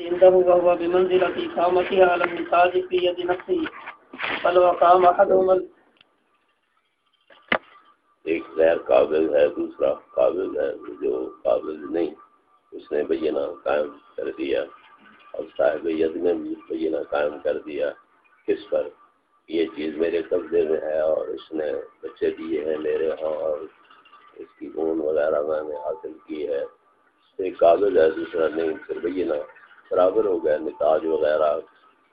عنده وهو بمنزلة إقامتها على النتاج في يد نفسه فلو أقام أحدهما ایک غیر قابل ہے، دوسرا قابل ہے، جو قابل نہیں، اس نے بینہ قائم کر دیا اور صاحب ید نے بھی بینہ قائم کر دیا کس پر؟ یہ چیز میرے قبضے میں ہے اور اس نے بچے دیے ہیں میرے ہاں اور اس کی اون وغیرہ میں نے حاصل کی ہے۔ ایک قابل ہے، دوسرا نہیں، پھر بینہ برابر ہو گیا نتاج وغیرہ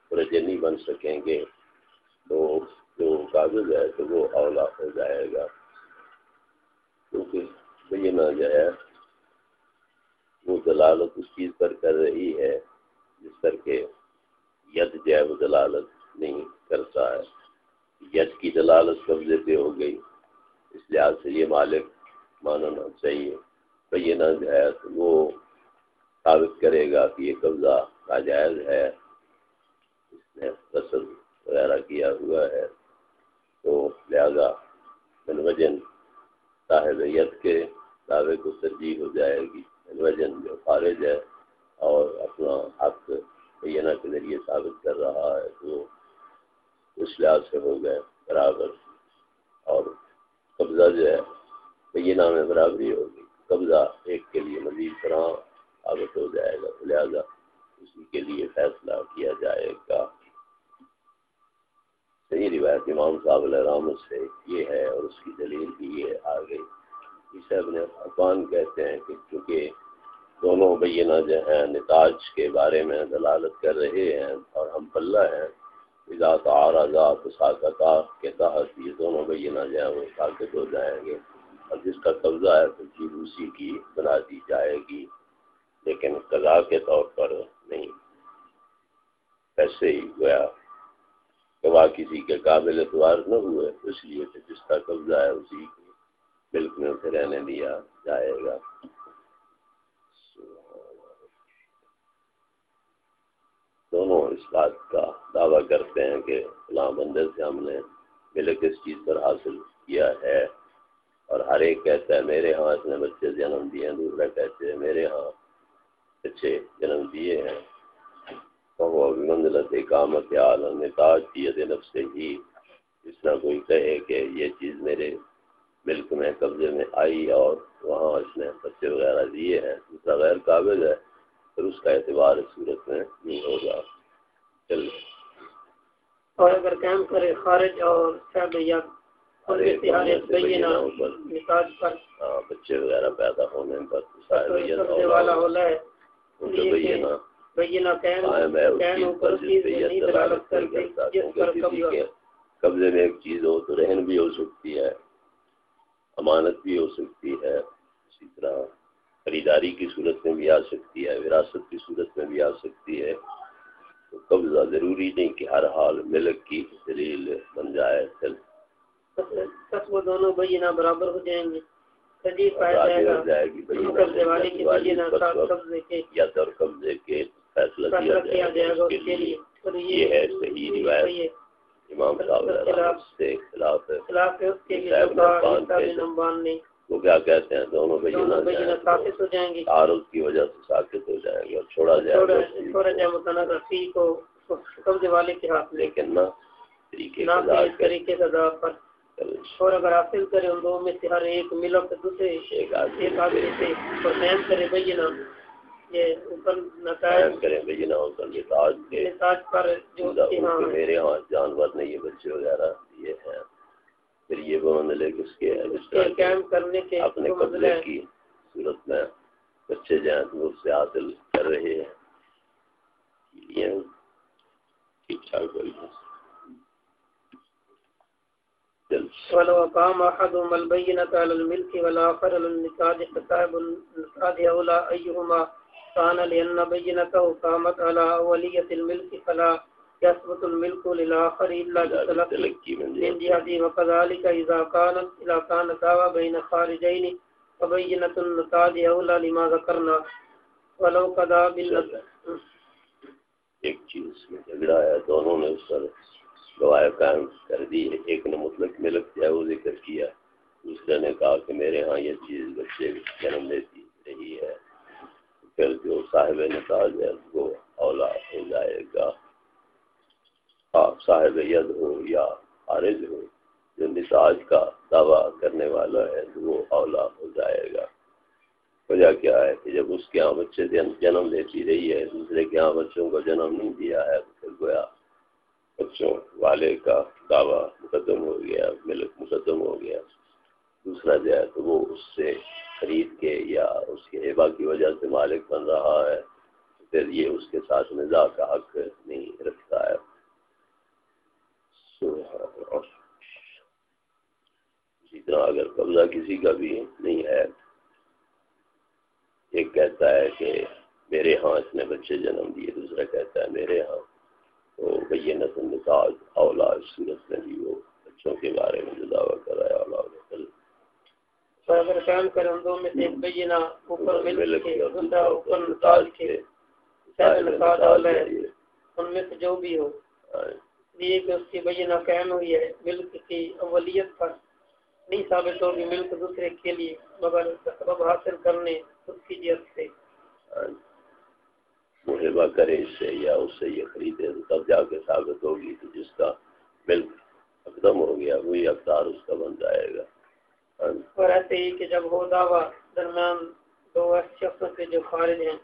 پورے نہیں بن سکیں گے۔ تو جو قابل ہے تو وہ اولا ہو جائے گا۔ کیونکہ بینہ جو ہے، وہ دلالت اس چیز پر کر رہی ہے جس پر کہ ید جو ہے وہ دلالت نہیں کرتا ہے۔ ید کی دلالت قبضے پہ ہو گئی۔ اس لحاظ سے یہ مالک ماننا چاہیے۔ بینہ جو ہے تو وہ ثابت کرے گا کہ یہ قبضہ ناجائز ہے، اس نے فصل وغیرہ کیا ہوا ہے۔ تو لہذا بن وجن صاحب ید کے دعوے کو ترجیح ہو جائے گی۔ بن وجن جو خارج ہے اور اپنا حق بینہ کے ذریعے ثابت کر رہا ہے تو اس لحاظ سے ہو گئے برابر اور قبضہ جو ہے بینہ میں برابری ہوگی۔ قبضہ ایک کے لیے مزید طرح ثابت ہو جائے گا۔ تو لہٰذا اسی کے لیے فیصلہ کیا جائے گا۔ صحیح روایت امام صاحب الرحمت سے یہ ہے اور اس کی دلیل بھی یہ آ گئی۔ اسے اپنے افغان کہتے ہیں کہ چونکہ دونوں بینہ جو ہیں نتاج کے بارے میں دلالت کر رہے ہیں اور ہم پلہ ہیں ذات آرازات ساکتا کے تحت یہ دونوں بینہ جو ہیں وہ ساکت ہو جائیں گے۔ اور جس کا قبضہ ہے تو چیز اسی کی بنا دی جائے گی۔ لیکن قضا کے طور پر نہیں۔ ایسے ہی گویا گواہ کسی کے قابل اعتبار نہ ہوئے، اس لیے کہ جس کا قبضہ ہے اسی کے ملک میں اسے رہنے دیا جائے گا۔ دونوں اس بات کا دعویٰ کرتے ہیں کہ فلاں بندے سے ہم نے ملک اس چیز پر حاصل کیا ہے۔ اور ہر ایک کہتا ہے، میرے ہاں اس نے بچے جنم دیے دوسرا کہتے ہیں میرے ہاں بچے جنم دیے ہیں۔ وہ منزلت اقامت عالم تاج کی نفس ہی۔ جس طرح کوئی کہے کہ یہ چیز میرے ملک میں قبضے میں آئی اور وہاں اس نے بچے وغیرہ دیے ہیں۔ دوسرا غیر قابل ہے پھر اس کا اعتبار اس صورت میں نہیں ہوگا۔ چل۔ اور اگر قائم کرے خارج اور بچے وغیرہ پیدا ہونے پر قبضے میں ایک چیز ہو تو رہن بھی ہو سکتی ہے امانت بھی ہو سکتی ہے اسی طرح خریداری کی صورت میں بھی آ سکتی ہے وراثت کی صورت میں بھی آ سکتی ہے۔ تو قبضہ ضروری نہیں کہ ہر حال ملک کی دلیل بن جائے دونوں برابر ہو جائیں گے۔ یا در قبضے کے فیصلہ کیا جائے گا یہ ہے صحیح روایت۔ امام صاحب سے خلاف وہ کیا کہتے ہیں؟ دونوں ثابت ہو جائیں گے۔ تعارف کی وجہ سے ثابت ہو جائے گا چھوڑا جائے گا چھوڑا جائے متنازع کو قبضے والے کے ہاتھ لیکن نہ طریقے سے پر۔ اور اگر حاصل کرے ان دو میں سے ہر ایک ملک دوسرے ایک آدمی سے اور قائم کرے نا یہ اوپر نتائج کرے نا اوپر نتاج کے نتاج پر جو میرے ہاں جانور نہیں یہ بچے وغیرہ یہ ہیں پھر یہ وہ لے کس کے قائم کرنے کے اپنے قبضے کی صورت میں بچے تو اس سے حاصل کر رہے ہیں۔ یہ ٹھیک ٹھاک بڑھیا ولو قام احدهم البينة على الملك والآخر على النكاح فصاحب النكاح أولى أيهما كان لأن بينته قامت على أولية الملك فلا يثبت الملك للآخر إلا بتلقي من جهته. وكذلك إذا كانت إذا كان دعوى بين خارجين فبينة النكاح أولى لما ذكرنا. ولو قضى بالنكاح. ایک چیز میں جھگڑا ہے دونوں نے اس پر گواہ قائم کر دی ایک نے مطلق ملک جو وہ ذکر کیا۔ دوسرے نے کہا کہ میرے ہاں یہ چیز بچے جنم لیتی رہی ہے۔ پھر جو صاحب نتاج ہے، اس کو اولا ہو جائے گا۔ آپ صاحب ید ہو یا عارض ہو جو نتاج کا دعویٰ کرنے والا ہے، تو وہ اولا ہو جائے گا۔ وجہ کیا ہے کہ جب اس کے یہاں بچے جنم لیتی رہی ہے، دوسرے کے یہاں بچوں کو جنم نہیں دیا ہے، تو پھر گویا بچوں والے کا دعویٰ مقدم ہو گیا، ملک مقدم ہو گیا۔ دوسرا جو ہے تو وہ اس سے خرید کے یا اس کے ہیبا کی وجہ سے مالک بن رہا ہے، پھر یہ اس کے ساتھ نظا کا حق نہیں رکھتا ہے۔ اسی طرح اگر قبضہ کسی کا بھی نہیں ہے، ایک کہتا ہے کہ میرے ہاں اس نے بچے جنم دیے، دوسرا کہتا ہے میرے ہاں تو نسل نتاج اولا صورت میں بھی وہ بچوں کے بارے میں جو دعویٰ کر رہا ہے اولا اگر کام کریں دو میں سے ایک بینہ اوپر مل کے دوسرا اوپر نتاج کے نتاج اولا ہے ان میں سے جو بھی ہو۔ یہ کہ اس کی بینہ قائم ہوئی ہے ملک کی اولیت پر۔ نہیں ثابت ہوگی ملک دوسرے کے لیے مگر سبب حاصل کرنے خود کی جیت سے۔ محبہ کرے اس سے یا اس سے یہ خریدے تو تب جا کے ثابت ہوگی تو جس کا ملک اقدم ہو گیا وہی اقدار اس کا بن جائے گا۔ اور ایسے ہی کہ جب ہو دعویٰ درمیان دو کے جو خارج ہیں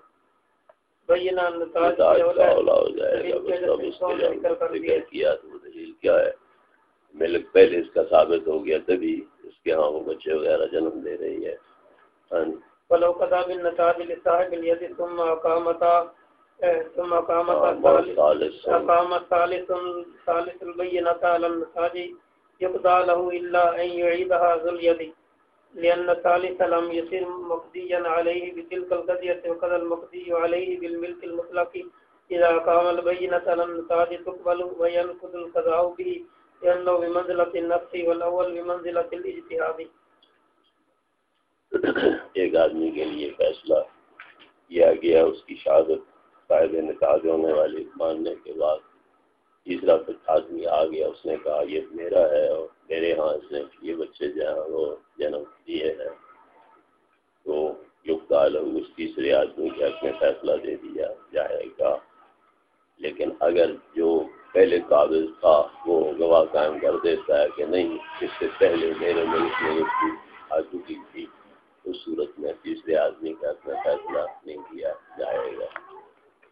بینہ نتاج ہو جائے گا کیا تو وہ دلیل کیا ہے؟ ملک پہلے اس کا ثابت ہو گیا تبھی اس کے ہاں وہ بچے وغیرہ جنم دے رہی ہے ولو قضا بالنتاج لصاحب ثم اقامتا ثم ثالث ثالث البينة على النتاج يقضى له إلا أن يعيدها ذو اليد لأن الثالث لم يصير مقضيا عليه بتلك القضية وقضى المقضي عليه بالملك المطلق. إذا أقام البينة على تقبل القضاء به لأنه بمنزلة النفس والأول بمنزلة الاجتهاد. ایک آدمی کے لیے فیصلہ کیا گیا اس کی شہادت صاحب نکاح ہونے والی ماننے کے بعد تیسرا آدمی آ گیا، اس نے کہا، یہ میرا ہے اور میرے ہاں اس نے یہ بچے جو ہیں وہ جنم دیے ہیں۔ تو یقت اس تیسرے آدمی کے حق میں فیصلہ دے دیا جائے گا۔ لیکن اگر جو پہلے قابل تھا وہ گواہ قائم کر دیتا ہے کہ نہیں، اس سے پہلے میرے ملک میں آ چکی تھی اس صورت میں تیسرے آدمی کا اپنا فیصلہ نہیں کیا جائے گا۔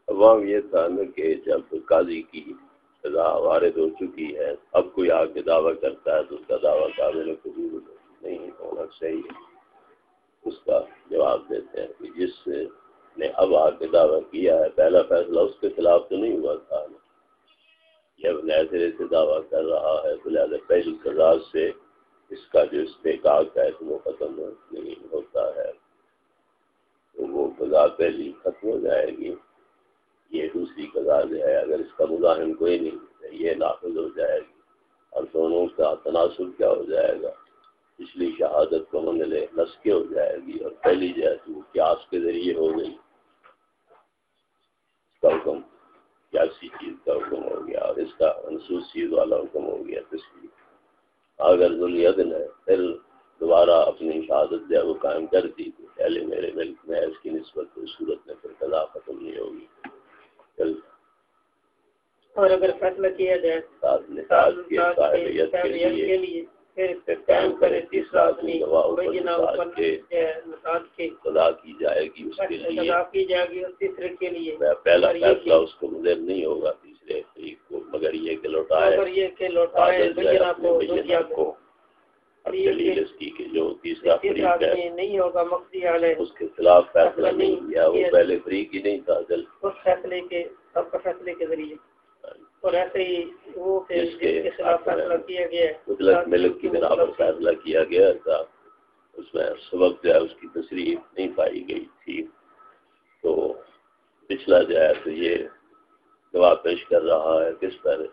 عوام یہ تھا نا کہ جب قاضی کی سزا وارد ہو چکی ہے، اب کوئی آ کے دعویٰ کرتا ہے تو اس کا دعویٰ قابل قبول نہیں ہونا چاہیے۔ اس کا جواب دیتے ہیں کہ جس نے اب آ کے دعویٰ کیا ہے، پہلا فیصلہ اس کے خلاف تو نہیں ہوا تھا۔ جب نئے سرے سے دعویٰ کر رہا ہے تو لہٰذا پہلی سزا سے اس کا جو استحقاق ہے وہ ختم نہیں ہوتا ہے۔ تو وہ قضا پہلی ختم ہو جائے گی۔ یہ دوسری قضا جو ہے، اگر اس کا مظاہر کوئی نہیں یہ نافذ ہو جائے گی۔ اور دونوں کا تناسب کیا ہو جائے گا؟ پچھلی شہادت کو منگلے نسکے ہو جائے گی۔ اور پہلی جو ہے وہ قیاس کے ذریعے ہو گئی۔ اس کا حکم کیاسی چیز کا حکم ہو گیا اور اس کا انسوس چیز والا حکم ہو گیا۔ تشریح اگر ذلیت نے پھر دوبارہ اپنی شہادت جو ہے وہ قائم کر دی۔ تو پہلے میرے ملک میں اس کی نسبت صورت میں پھر قضا ختم نہیں ہوگی۔ اور اگر فیصلہ کیا جائے کے لیے تیسرا آدمی سزا کی جائے گی اس کے لیے۔ تیسرے کے لیے۔ پہلا فیصلہ اس کو مدر نہیں ہوگا تیسرے کو مگر یہ کہ لوٹائے یہ کہ لوٹائے کو۔ دلیل اس کی کہ جو تیسرا فریق ہے نہیں ہوگا مقصد علیہ اس کے خلاف فیصلہ نہیں۔ کیا وہ پہلے فریق ہی نہیں تھا جل اس فیصلے کے سب کا فیصلے کے ذریعے۔ اور ایسے ہی وہ جس کے خلاف فیصلہ کیا گیا مطلق ملک کی بنا پر فیصلہ کیا گیا تھا۔ اس میں سبق جو ہے اس کی تصریح نہیں پائی گئی تھی۔ تو پچھلا جو ہے تو یہ گواہ پیش کر رہا ہے کس پر؟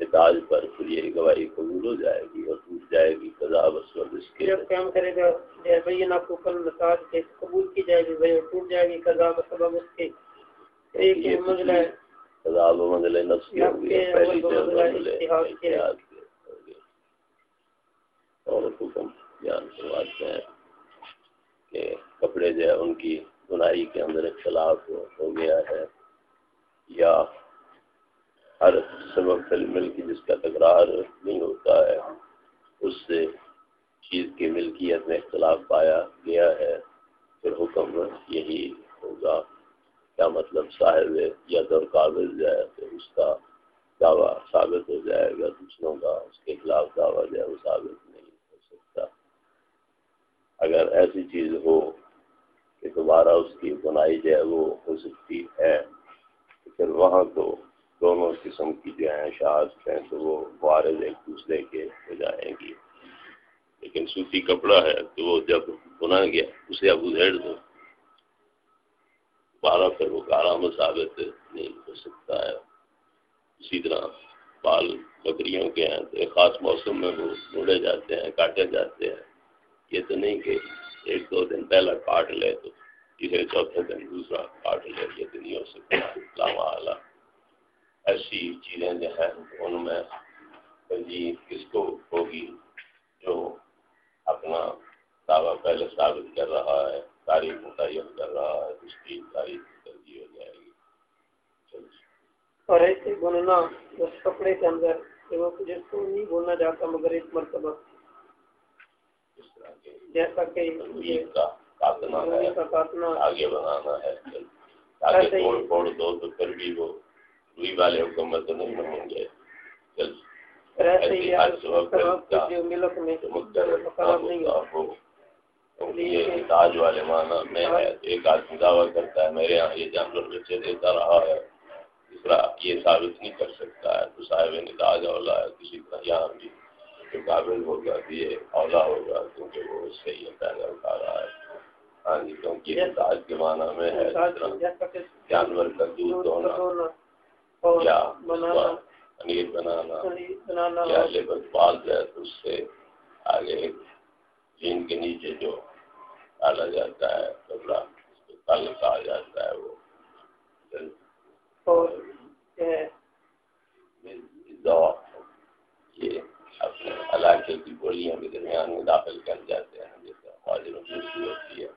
نتاج پر پھر یہ گواہی قبول ہو جائے گی اور ٹوٹ جائے گی قضا بس اس کے جب قیام کرے گا آپ کو کل نتاج کے قبول کی جائے گی بھائی ٹوٹ جائے گی قضا بس اس کے ایک ہے۔ و نفس کی ہوگی پہلی جو اور حکم بیان کرواتے ہیں کہ کپڑے جو ہے ان کی بنائی کے اندر اختلاف ہو گیا ہے ہر سبب فل مل کی جس کا تکرار نہیں ہوتا ہے، اس سے چیز کی ملکیت میں اختلاف پایا گیا ہے۔ پھر حکم یہی ہوگا۔ کیا مطلب صاحب ید اور قابل جائے تو اس کا دعویٰ ثابت ہو جائے گا۔ دوسروں کا اس کے خلاف دعویٰ جائے وہ ثابت نہیں ہو سکتا۔ اگر ایسی چیز ہو کہ دوبارہ اس کی بنائی جائے وہ ہو سکتی ہے پھر وہاں تو دونوں قسم کی جو ہیں شہادت ہیں، تو وہ وارد ایک دوسرے کے ہو جائیں گی لیکن سوتی کپڑا ہے، تو وہ جب بنا گیا، اسے اب ادھیڑ دو۔ بارہ پھر وہ کارا ثابت نہیں ہو سکتا ہے۔ اسی طرح بال بکریوں کے ہیں، تو ایک خاص موسم میں وہ ڈھونڈے جاتے ہیں، کاٹے جاتے ہیں۔ یہ تو نہیں کہ ایک دو دن پہلا کاٹ لے تو تیسرے چوتھے دن دوسرا کاٹ لے، یہ تو نہیں ہو سکتا۔ لاما ایسی چیزیں جو ہیں ان میں ترجیح کس کو ہوگی جو اپنا دعویٰ پہلے ثابت کر رہا ہے تاریخ متعین کر رہا ہے اس کی تاریخ ترجیح ہو جائے گی۔ اور ایسے بننا اس کپڑے کے اندر وہ جس کو نہیں بولنا چاہتا مگر ایک مرتبہ۔ جیسا کہ کا کاٹنا ہے آگے بنانا ہے۔ آگے توڑ پھوڑ دو تو پھر بھی وہ روئی والے حکومت نہیں ہوں گے۔ یہ تاج والے معنی میں ہے۔ ایک آدمی دعویٰ کرتا ہے میرے یہاں یہ جانور بچے دیتا رہا ہے۔ دوسرا یہ ثابت نہیں کر سکتا ہے۔ تو صاحب نے تاج اولا ہے کسی طرح یہاں بھی جو قابل ہوگا کہ یہ اولا ہوگا کیونکہ وہ اس سے یہ پیدا اٹھا رہا ہے۔ ہاں جی کیونکہ تاج کے معنی میں ہے۔ جانور کا دودھ دھونا۔ یا پنیر بنانا یا لیبر پال جائے تو اس سے آگے جین کے نیچے جو ڈالا جاتا ہے کپڑا اس کو تل کہا جاتا ہے وہ۔ یہ اپنے علاقے کی بولیوں کے درمیان میں داخل کر جاتے ہیں۔ جیسے حاضر ہوتی ہے۔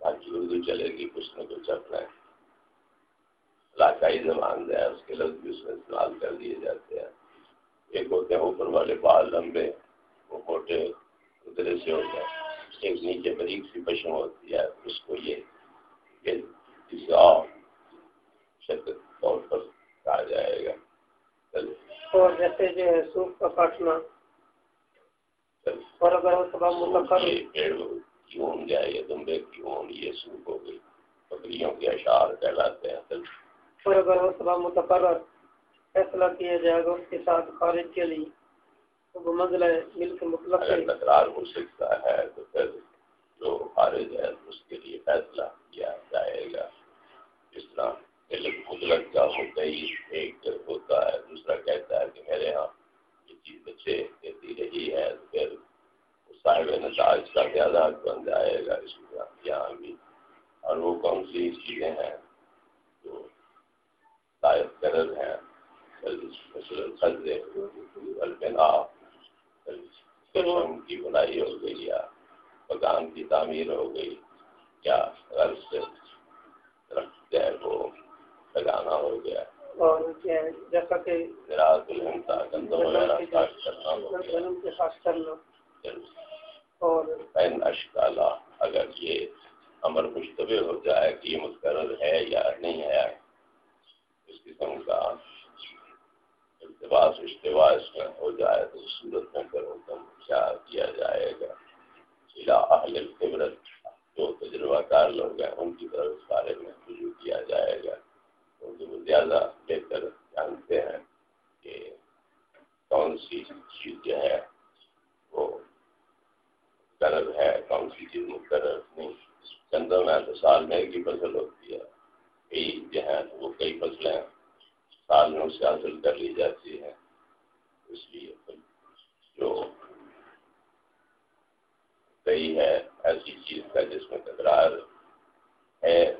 باقی اردو چلے گی کچھ نہ کچھ اپنے علاقائی زبان ہے اس کے لفظ بھی اس میں استعمال کر دیے جاتے ہیں۔ ایک ہوتے ہیں اوپر والے بال لمبے وہ موٹے ادھر سے ہوتا ہے ایک نیچے بریک سی پشم ہوتی ہے اس کو یہ شدت طور پر کہا جائے گا۔ اور جیسے جو ہے سوپ کا کاٹنا اور اگر وہ سب پیڑ کیوں جائے دمبے کیوں یہ سوپ ہو گئی؟ بکریوں کے اشعار کہلاتے ہیں۔ اور اگر وہ متقرر فیصلہ کیا جائے گا اس کے ساتھ خارج کے لیے، تو منزل ہے۔ ملک مطلب تکرار ہو سکتا ہے تو پھر جو خارج ہے اس کے لیے فیصلہ کیا جائے گا۔ اس طرح مطلق کا ہوتا ہی ایک ہوتا ہے، دوسرا کہتا ہے کہ میرے یہاں یہ چیز بچے دیتی رہی ہے، تو پھر صاحب نتاج کا زیادہ بن جائے گا۔ اس طرح یہاں بھی، اور وہ کون سی چیزیں ہیں جو شاید قرض ہیں۔ کی بنائی ہو گئی یا مکان کی تعمیر ہو گئی یا سے وہ لگانا ہو گیا۔ اور جیسا کہ اگر یہ امر مشتبہ ہو جائے کہ یہ مستقر ہے یا نہیں ہے قسم کا التباس اشتباع اس میں ہو جائے تو اس صورت میں پھر حکم کیا کیا جائے گا۔ ضلع اہل القبرت جو تجربہ کار لوگ ہیں، ان کی طرف اس بارے میں رجوع کیا جائے گا۔ کیونکہ وہ زیادہ بہتر جانتے ہیں کہ کون سی چیز جو ہے وہ قرض ہے، کون سی چیز مقرر نہیں۔ چندوں میں تو سال میں ایک ہی فصل ہوتی ہے۔ کئی جو ہیں وہ کئی فصلیں سال میں سے حاصل کر لی جاتی ہے۔ اس لیے جو صحیح ہے ایسی چیز کا جس میں تکرار ہے،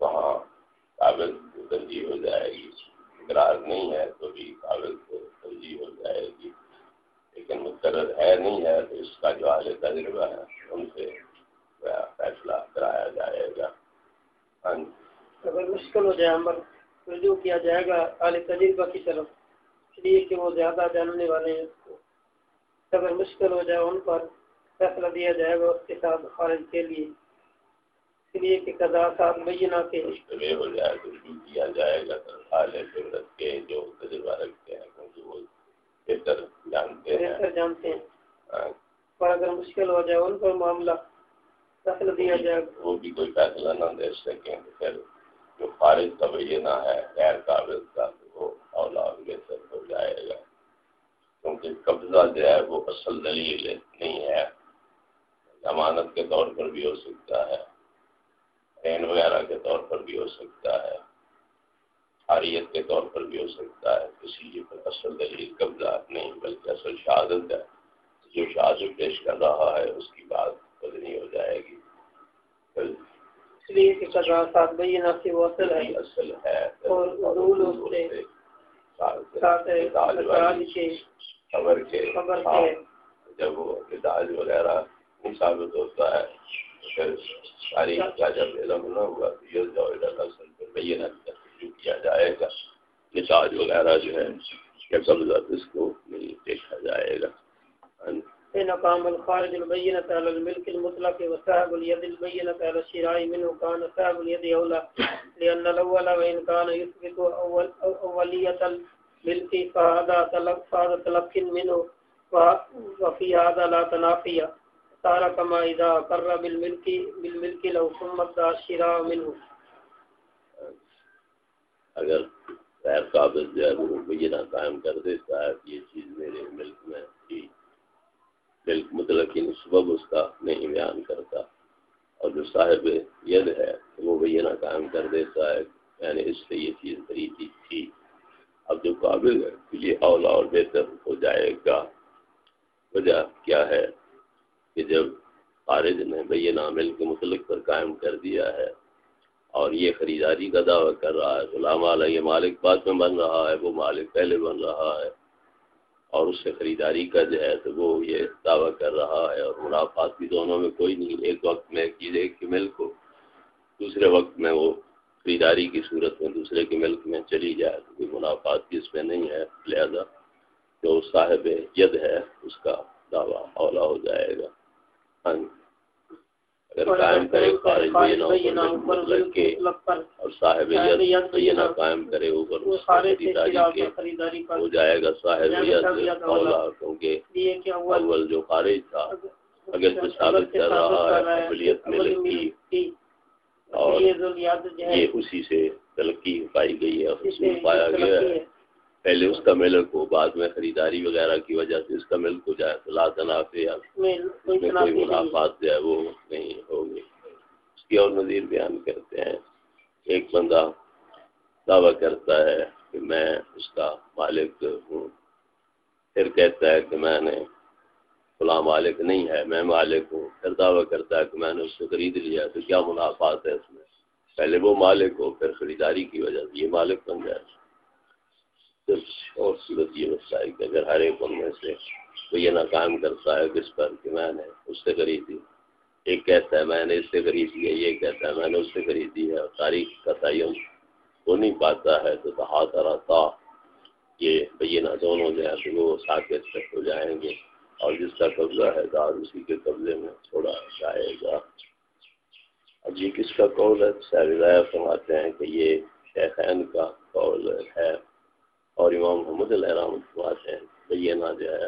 وہاں کاغذ کو ترجیح ہو جائے گی۔ تکرار نہیں ہے تو بھی کاغذ کو ترجیح ہو جائے گی۔ لیکن مقرر ہے نہیں ہے تو اس کا جو اعلی تجربہ ہے، ان سے فیصلہ کرایا جائے گا۔ ہاں جی۔ اگر مشکل ہو جائے رجوع کیا جائے گا اعلی تجربہ کی طرف۔ اس لیے کہ وہ زیادہ جاننے والے ہیں۔ اگر مشکل ہو جائے ان پر فیصلہ دیا جائے گا اس کے ساتھ خارج کے لیے۔ اس لیے کہ قضا ساتھ بینہ کے ہو جائے تو رجوع کیا جائے گا۔ اعلی خبرت کے جو تجربہ رکھتے ہیں کیونکہ وہ بہتر جانتے ہیں۔ بہتر جانتے ہیں۔ ہاں، اور اگر مشکل ہو جائے ان پر معاملہ فیصلہ دیا جائے گا۔ وہ بھی کوئی فیصلہ نہ دے سکیں پھر جو خارج کا ہے، غیر قابل کا تو وہ اولاد بہتر ہو جائے گا۔ کیونکہ قبضہ جو ہے وہ اصل دلیل نہیں ہے۔ ضمانت کے طور پر بھی ہو سکتا ہے۔ رین وغیرہ کے طور پر بھی ہو سکتا ہے۔ حاریت کے طور پر بھی ہو سکتا ہے۔ کسی چیز پر اصل دلیل قبضہ نہیں، بلکہ اصل شہادت ہے۔ جو شہادت پیش کر رہا ہے، اس کی بات بدنی ہو جائے گی۔ لیے کہ قضا ساتھ بینہ سے وہ اصل ہے۔ ہے اور حضور اس سے ساتھ اخراج کے خبر کے خبر ہاں، کے۔ جب وہ مزاج وغیرہ ثابت ہوتا ہے پھر تاریخ کا جب علم نہ ہوا تو یہ جو اصل پہ بینہ رجوع کیا جائے گا۔ مزاج وغیرہ جو ہے یا قبضہ اس کو نہیں دیکھا جائے گا۔ ہاں، قام الخارج البينة على الملك المطلق وصاحب اليد البينة على الشراء منه كان صاحب اليد أولى لأن الأول وإن كان يثبت أول أولية الملك فهذا تلق فهذا تلق منه وفي هذا لا تنافي صار كما إذا أقر بالملك بالملك لو ثم الشراء منه. اگر غیر قابل جو ہے وہ بینہ قائم کر دیتا ہے یہ چیز میرے ملک میں تھی۔ ملک مطلق سبب اس کا نہیں بیان کرتا اور جو صاحب ید ہے وہ بینہ قائم کر دیتا ہے میں نے اس سے یہ چیز خریدی تھی۔ اب جو قابل ہے تو یہ اولا اور بہتر ہو جائے گا۔ وجہ کیا ہے کہ جب خارج نے بینہ ملک مطلق پر قائم کر دیا ہے اور یہ خریداری کا دعویٰ کر رہا ہے، غلام والا یہ مالک بعد میں بن رہا ہے، وہ مالک پہلے بن رہا ہے۔ اور اس سے خریداری کا جو ہے تو وہ یہ دعویٰ کر رہا ہے اور منافعات بھی دونوں میں کوئی نہیں۔ ایک وقت میں چیز ایک کے ملک ہو دوسرے وقت میں وہ خریداری کی صورت میں دوسرے کے ملک میں چلی جائے تو کوئی منافعات بھی اس میں نہیں ہے۔ لہذا جو صاحب ید ہے، اس کا دعویٰ اولا ہو جائے گا۔ ہاں جی۔ اگر قائم کرے خارج بینہ مطلق کے اور صاحب ید بینہ قائم کرے اوپر سے خریداری کے ہو جائے گا صاحب ید اولا کیونکہ اول جو خارج تھا اگر تو ثابت کر رہا ہے قبلیت میں لکی اور یہ اسی سے تلقی پائی گئی ہے اور اس سے حصول پایا گیا ہے۔ پہلے اس کا ملک ہو بعد میں خریداری وغیرہ کی وجہ سے اس کا ملک ہو جائے تو لا تنافع یا اس میں اس کوئی منافعات جو ہے وہ نہیں ہوگی۔ اس کی اور نظیر بیان کرتے ہیں۔ ایک بندہ دعویٰ کرتا ہے کہ میں اس کا مالک ہوں۔ پھر کہتا ہے کہ میں نے فلاں مالک نہیں ہے میں مالک ہوں۔ پھر دعویٰ کرتا ہے کہ میں نے اس سے خرید لیا تو کیا منافعات ہے اس میں؟ پہلے وہ مالک ہو پھر خریداری کی وجہ سے یہ مالک بن جائے۔ صرف اور صورت یہ مسئلہ ہے کہ اگر ہر ایک ان میں سے کوئی یہ نہ قائم کرتا ہے کس پر کہ میں نے اس سے خریدی۔ ایک کہتا ہے میں نے اس سے خریدی ہے، یہ کہتا ہے میں نے اس سے خریدی ہے۔ اور تاریخ کا تعین ہو نہیں پاتا ہے تو تحت رہتا یہ بینہ دونوں جو ہے تو وہ ساکت تک ہو جائیں گے۔ اور جس کا قبضہ ہے دار اسی کے قبضے میں چھوڑا جائے گا۔ اب یہ کس کا قول ہے؟ سہر فرماتے ہیں کہ یہ شیخین کا قول ہے۔ اور امام محمد علیہ رحمۃ فرماتے ہیں بینہ جو ہے،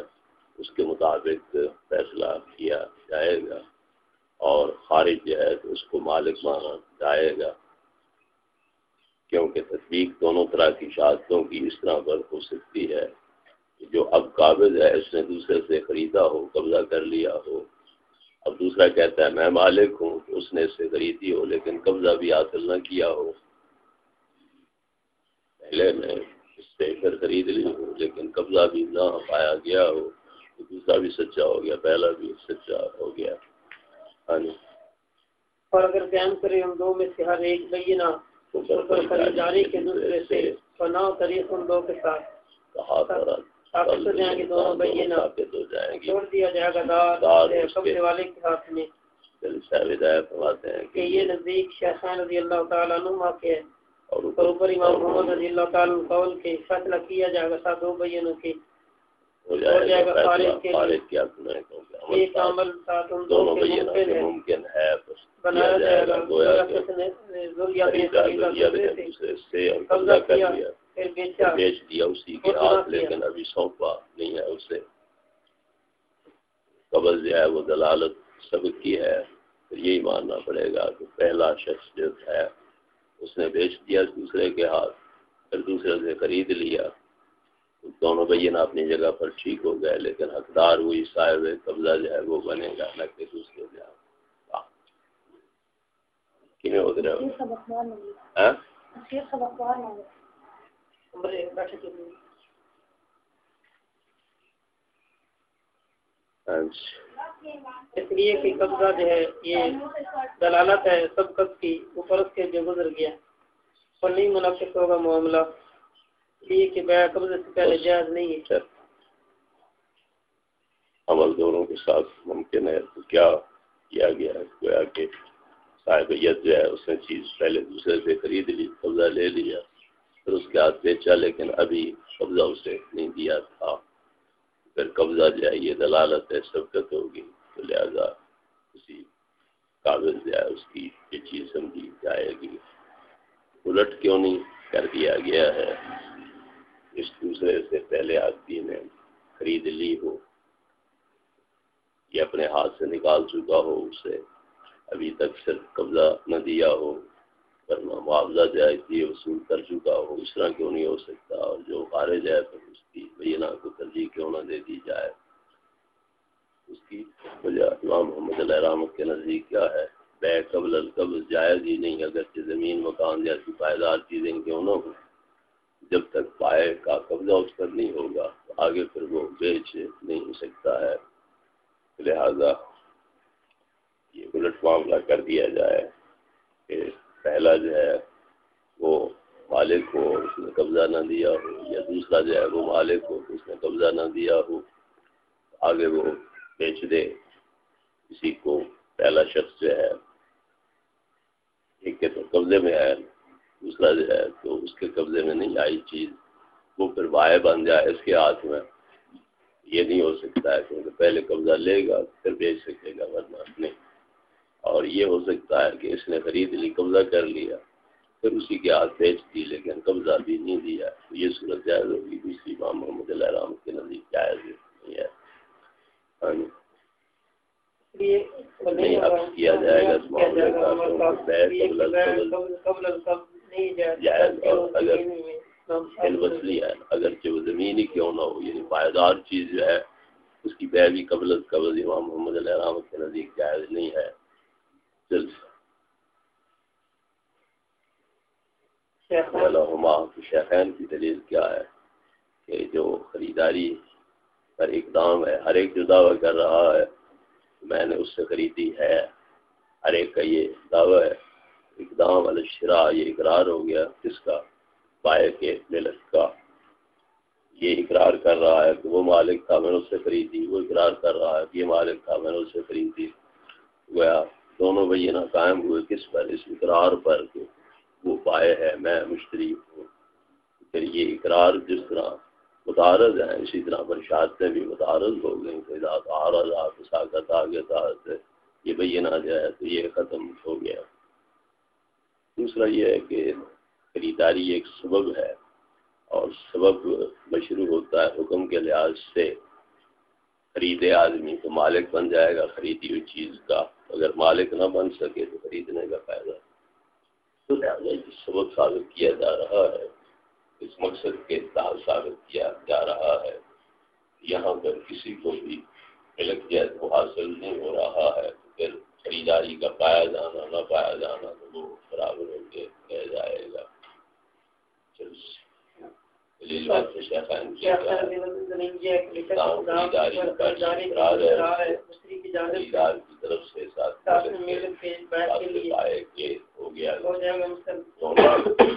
اس کے مطابق فیصلہ کیا، جائے گا۔ اور خارج جو ہے، تو اس کو مالک مانا جائے گا۔ کیونکہ تطبیق دونوں طرح کی شہادتوں کی اس طرح پر ہو سکتی ہے جو اب قابض ہے، اس نے دوسرے سے خریدا ہو، قبضہ کر لیا ہو۔ اب دوسرا کہتا ہے، میں مالک ہوں اس نے اس سے خریدی ہو، لیکن قبضہ بھی حاصل نہ کیا ہو۔ پہلے میں پھر خرید لی ہوں لیکن قبضہ بھی نہ پایا گیا ہو تو دوسرا بھی سچا ہو گیا پہلا بھی سچا ہو گیا۔ ہاں جی۔ اور اگر بیان کرے ان دو میں سے ہر ایک بینہ پر خریداری کے دوسرے سے فنا طریق ان دو کے ساتھ۔ کہا تھا ثابت ہو جائیں گے دونوں بینہ ثابت ہو جائیں گے چھوڑ دیا جائے گا دار قبضے والے کے ہاتھ میں۔ دل صاحب ہدایت فرماتے ہیں کہ یہ نزدیک شیخان رضی اللہ تعالیٰ عنہ کے اور اور اوپر امام محمد رضی اللہ تعالیٰ قول کے فیصلہ کیا جائے گا ساتھ دو کے۔ ہو جائے گا فیصلہ کے۔ فارغ کیا ایک عمل ساتھ ان دونوں کے ممکن ہے بس بنایا جائے گا؟ گویا کہ خریدا دوسرے سے اور قبضہ کر لیا۔ پھر بیچا بیچ دیا اسی کے ہاتھ۔ لیکن ابھی سونپا نہیں ہے اسے۔ قبض جو ہے وہ دلالت سبق کی ہے یہی ماننا پڑے گا کہ پہلا شخص جو ہے اس نے بیچ دیا دوسرے کے ہاتھ پھر دوسرے سے خرید لیا۔ دونوں بہین اپنی جگہ پر ٹھیک ہو گئے لیکن حقدار وہی صاحب قبضہ جو ہے وہ بنے گا نہ کہ دوسرے جو ہے ادھر ہاں عمرے بیٹھے کے لیے۔ اچھا اس لیے کہ قبضہ جو ہے یہ دلالت ہے سبقت کی اوپر اس کے جو گزر گیا۔ اور نہیں منعقد ہوگا معاملہ۔ لیے کہ بیع قبضے سے پہلے جائز نہیں ہے۔ اچھا۔ عمل دونوں کے ساتھ ممکن ہے تو کیا کیا گیا ہے؟ گویا کہ صاحبیت جو ہے اس نے چیز پہلے دوسرے سے خرید لی قبضہ لے لیا پھر اس کے ہاتھ بیچا لیکن ابھی قبضہ اسے نہیں دیا تھا۔ پھر قبضہ جو ہے، یہ دلالت ہے سبقت ہوگی تو لہذا اسی قابل جو ہے، اس کی یہ چیز سمجھی جائے گی۔ الٹ کیوں نہیں کر دیا گیا ہے؟ اس دوسرے سے پہلے آدمی نے خرید لی ہو، یہ اپنے ہاتھ سے نکال چکا ہو، اسے ابھی تک صرف قبضہ نہ دیا ہو۔ ورنہ معاوضہ جائز دیے وصول کر چکا ہو، اس طرح کیوں نہیں ہو سکتا؟ اور جو خارج ہے تو اس کی بینہ کو ترجیح کیوں نہ دے دی جائے؟ اس کی وجہ امام محمد علیہ رحمت کے نزدیک کیا ہے؟ بے قبل القبض جائز ہی نہیں، اگرچہ زمین، مکان جیسی پائیدار چیزیں کیوں نہ ہوں۔ جب تک پائے کا قبضہ اس پر نہیں ہوگا، آگے پھر وہ بیچ نہیں ہو سکتا ہے۔ لہذا یہ الٹ معاملہ کر دیا جائے کہ پہلا جو ہے وہ مالک ہو اس نے قبضہ نہ دیا ہو، یا دوسرا جو ہے وہ مالک ہو اس نے قبضہ نہ دیا ہو، آگے وہ بیچ دے۔ کسی کو پہلا شخص جو ہے ایک کے تو قبضے میں ہے دوسرا جو ہے تو اس کے قبضے میں نہیں آئی چیز۔ وہ پھر وائے بن جائے اس کے ہاتھ میں۔ یہ نہیں ہو سکتا ہے کیونکہ پہلے قبضہ لے گا، پھر بیچ سکے گا، ورنہ نہیں۔ اور یہ ہو سکتا ہے کہ اس نے خرید لی قبضہ کر لیا پھر اسی کے ہاتھ بیچ دی لیکن قبضہ بھی نہیں دیا۔ تو یہ صورت جائز ہوگی دوسری امام محمد اللہ رحمۃ کے نزدیک جائز نہیں ہے۔ ہاں جی۔ نہیں اب کیا جائے گا اس معاملے کا جائز اور اگر ہے۔ اگرچہ وہ زمین ہی کیوں نہ ہو یعنی پائیدار چیز جو ہے اس کی بے بھی قبل قبل امام محمد علیہ رحمۃ کے نزدیک جائز نہیں ہے۔ کی شیخین کی دلیل کیا ہے کہ جو خریداری پر اقدام ہے ہر ایک جو دعویٰ کر رہا ہے میں نے اس سے خریدی ہے۔ ہر ایک کا یہ دعویٰ ہے۔ اقدام الشرا یہ اقرار ہو گیا۔ کس کا؟ پائے کے ملک کا۔ یہ اقرار کر رہا ہے کہ وہ مالک تھا میں نے اس سے خریدی۔ وہ اقرار کر رہا ہے کہ یہ مالک تھا میں نے اس سے خریدی۔ گویا دونوں بھائی نا قائم ہوئے، کس پر؟ اس اقرار پر کہ وہ پائے ہے، میں مشتری ہوں۔ پھر یہ اقرار جس طرح متعارض ہیں، اسی طرح برشاتیں بھی متعارض ہو گئیں کہ ذات عارض آپ ساکت، آگے تحت یہ بینہ جائے تو یہ ختم ہو گیا۔ دوسرا یہ ہے کہ خریداری ایک سبب ہے اور سبب مشروع ہوتا ہے حکم کے لحاظ سے۔ خریدے آدمی تو مالک بن جائے گا، خریدی ہوئی چیز کا۔ اگر مالک نہ بن سکے تو خریدنے کا فائدہ۔ تو لہٰذا ثابت کیا جا رہا ہے۔ اس مقصد کے تحت ثابت کیا جا رہا ہے۔ یہاں پر کسی کو بھی ملکیت کو حاصل نہیں ہو رہا ہے۔ تو پھر خریداری کا پایا جانا، نہ پایا جانا تو وہ برابر ہو کے رہ جائے گا۔ دلیل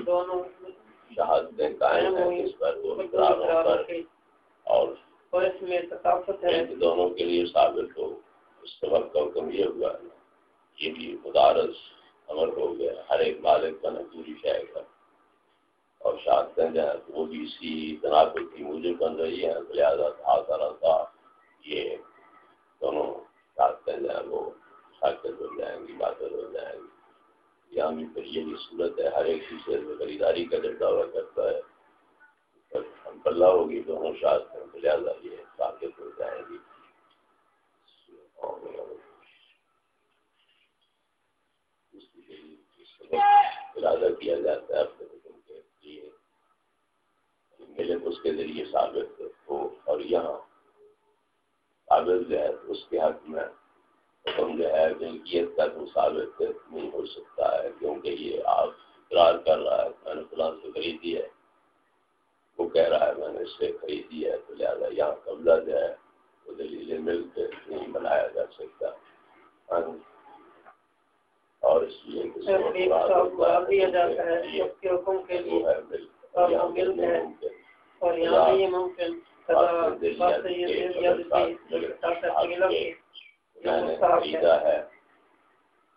دونوں شہادتیں قائم ہیں اس پر اور اس میں ثقافت ہے دونوں کے لیے ثابت ہو اس سبب کا حکم یہ ہوا ہے یہ بھی مدارس امر ہو گیا ہر ایک مالک کا نہ پوری شے کا شہادتیں جو ہیں وہ بھی اسی تناقض کی موجود بن رہی ہیں، لہٰذا آتا رہتا یہ دونوں شہادتیں جو ہیں وہ ساکت ہو جائیں گی باتیں ہو جائیں گی۔ یہاں بھی پھر یہ بھی صورت ہے، ہر ایک دوسرے سے خریداری کا جب دعویٰ کرتا ہے ہم پلہ ہوگی دونوں شہادتیں لہٰذا یہ ساکت ہو جائیں گی۔ ارادہ کیا جاتا ہے اپنے حکم کے لیے میرے اس کے ذریعے ثابت ہو اور یہاں ثابت جو ہے اس کے حق میں حکم جو ہے ملکیت کا تو ثابت نہیں ہو سکتا ہے کیونکہ یہ آپ اقرار کر رہا ہے میں نے فلاں سے خریدی ہے وہ کہہ رہا ہے میں نے اس سے خریدی ہے تو لہٰذا یہاں قبضہ جو ہے وہ دلیل مل کے نہیں بنایا جا سکتا۔ ہاں جی۔ اور اس لیے خریدا ہے۔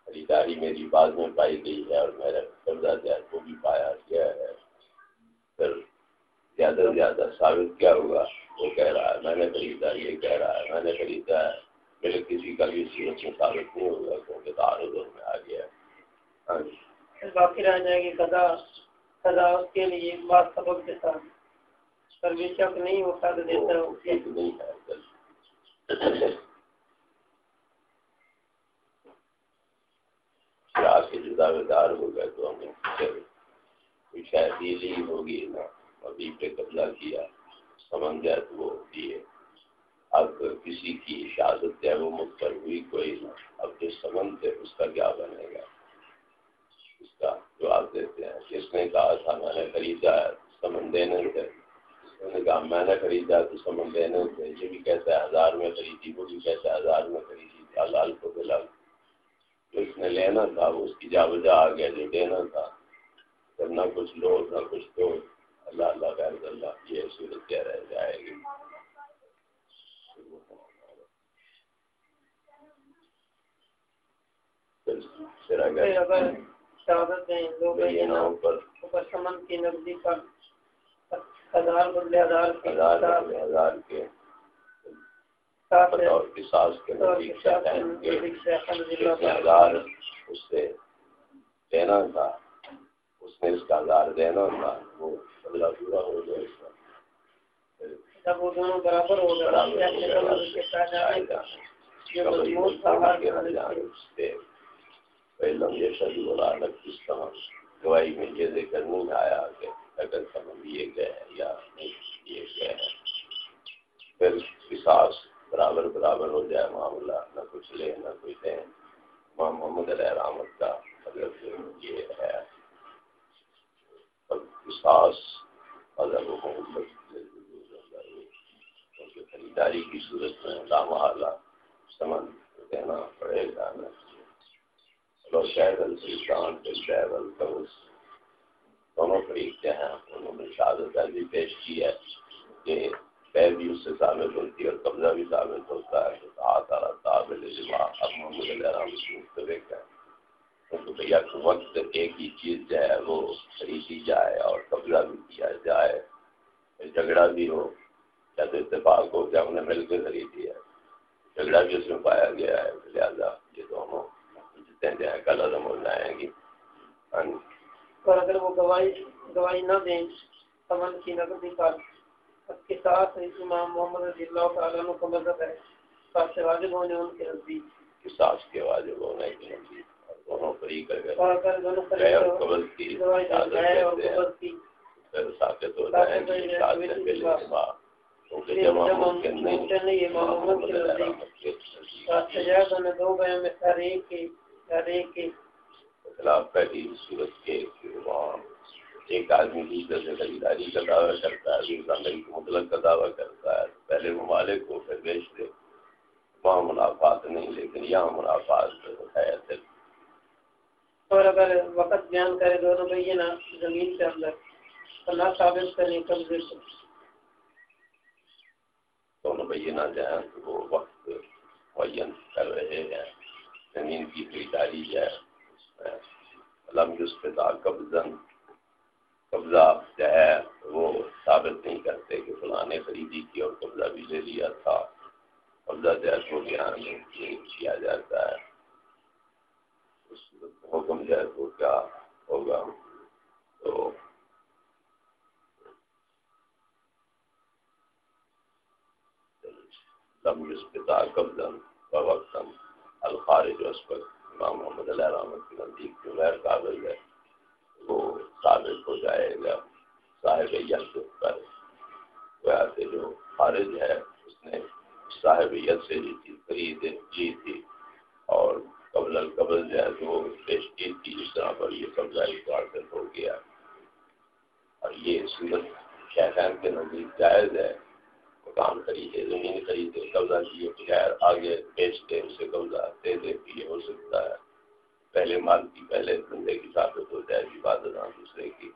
خریداری میری بعد میں پائی گئی ہے اور میرا قبضہ جائے کو بھی پایا گیا ہے پھر زیادہ سے زیادہ ثابت کیا ہوگا وہ کہہ رہا ہے میں نے خریدا یہ کہہ رہا ہے میں نے خریدا ہے میرے کسی کا بھی صورت میں ثابت نہیں ہوگا کیونکہ تعارض میں آ گیا ہاں جی باقی رہ جائے گی قضا قضا اس کے لیے بات سبب کے ساتھ۔ پر بے شک نہیں وہ قد دیتا۔ ہے نہیں ہے کے جدا دار ہو گئے تو ہمیں شاید یہ ہوگی نا ابھی پہ قبضہ کیا سمجھ جائے تو وہ دیے اب کسی کی شہادت ہے وہ مختر ہوئی کوئی نہ۔ اب جو سمن تھے اس کا کیا بنے گا؟ اس کا جواب دیتے ہیں۔ جس نے کہا تھا میں نے خریدا ہے سمن دینے تھے۔ نے کہا میں نے خریدا تو دینے تھے یہ بھی کہتا ہے ہزار میں خریدی وہ بھی کہتا ہے ہزار میں خریدی تھی لال کو دلا جو اس نے لینا تھا وہ اس کی جا بجا آ گیا جو دینا تھا۔ پھر نہ کچھ لو نہ کچھ دو اللہ اللہ غیر اللہ یہ صورت کیا رہ جائے گی۔ اگر شہادت دیں سمن کی نقدی پر ہزار بدلے ہزار کے ہزار کے۔ ہزار اس سے دینا تھا اس نے اس کا ہزار دینا تھا وہ بدلا پورا ہو گیا اس کا۔ جب وہ دونوں برابر ہو طرح گواہی میں یہ ذکر نہیں آیا کہ اگر سمجھ یہ گئے یا نہیں یہ گئے، پھر احساس برابر برابر ہو جائے معاملہ نہ کچھ لے، نہ کچھ دیں ماں محمد علیہ رحمت کا مطلب یہ ہے۔ اور احساس اگر وہ خریداری کی صورت میں لامحالہ سمجھ دینا پڑے گا۔ نا دونوں خریدتے ہیں۔ انہوں نے شہادت بھی پیش کی ہے کہ پے بھی اس سے ثابت ہوتی ہے اور قبضہ بھی ثابت ہوتا ہے۔ تو بھیا وقت ایک ہی چیز جو ہے وہ خریدی جائے اور قبضہ بھی کیا جائے۔ جھگڑا بھی ہو یا تو اتفاق ہو کہ ہم نے مل کے خریدی ہے۔ جھگڑا بھی اس میں پایا گیا ہے۔ لہٰذا یہ دونوں کل عدم ہو جائیں گی۔ ہاں جی۔ اور اگر وہ گواہی گواہی نہ دیں سمن کی نقدی پر اس کے ساتھ امام محمد رضی اللہ تعالیٰ عنہ کا مذہب ہے۔ ساتھ سے واجب ہونے ان کے نزدیک۔ قصاص کے واجب ہونے کے نزدیک دونوں فریق اگر اور اگر دونوں فریق قبل کی اجازت کی پھر ثابت ہو جائیں گے شاید سے پہلے کیونکہ جب ہم ممکن نہیں امام محمد کے نزدیک۔ ساتھ دو میں سر ایک ہی خلاف پہلی صورت کے ایک آدمی دوسرے سے خریداری کا دعویٰ کرتا ہے دوسرا مطلق کا دعویٰ کرتا ہے۔ پہلے ممالک کو پھر بیچ دے۔ وہاں منافعات نہیں لیکن یہاں منافعات ہے۔ اور اگر وقت بیان کرے دونوں یہ نا زمین کے اندر اللہ ثابت کریں قبضے سے۔ دونوں بھائی نہ جائیں تو وہ وقت معین کر رہے ہیں۔ زمین کی خریداری ہے۔ لم یسفتا قبضن قبضہ جو ہے وہ ثابت نہیں کرتے کہ فلاں نے خریدی کی اور قبضہ بھی لے لیا تھا۔ قبضہ جائز ہو گیا نہیں کیا جاتا ہے۔ اس حکم جائز ہو کیا ہوگا؟ تو لم یسبتا قبضا وقتا الخارج اسبق امام محمد علیہ رحمت کے نزدیک جو غیر قابل ہے، وہ ثابت ہو جائے گا صاحب ید پر گویا کہ جو خارج ہے، اس نے صاحب ید سے لی تھی خرید لی جی تھی اور قبل القبل جو ہے، تو پیش کی تھی اس طرح پر یہ قبضہ حاصل ہو گیا۔ اور یہ سورت شیخین کے نزدیک جائز ہے۔ مکان خریدے زمین خریدے قبضہ کیے بغیر آگے بیچتے، اسے قبضہ دے دے بھی ہو سکتا ہے۔ پہلے مال کی، پہلے بندے کی ثابت ہو جائے گی بات دوسرے کی۔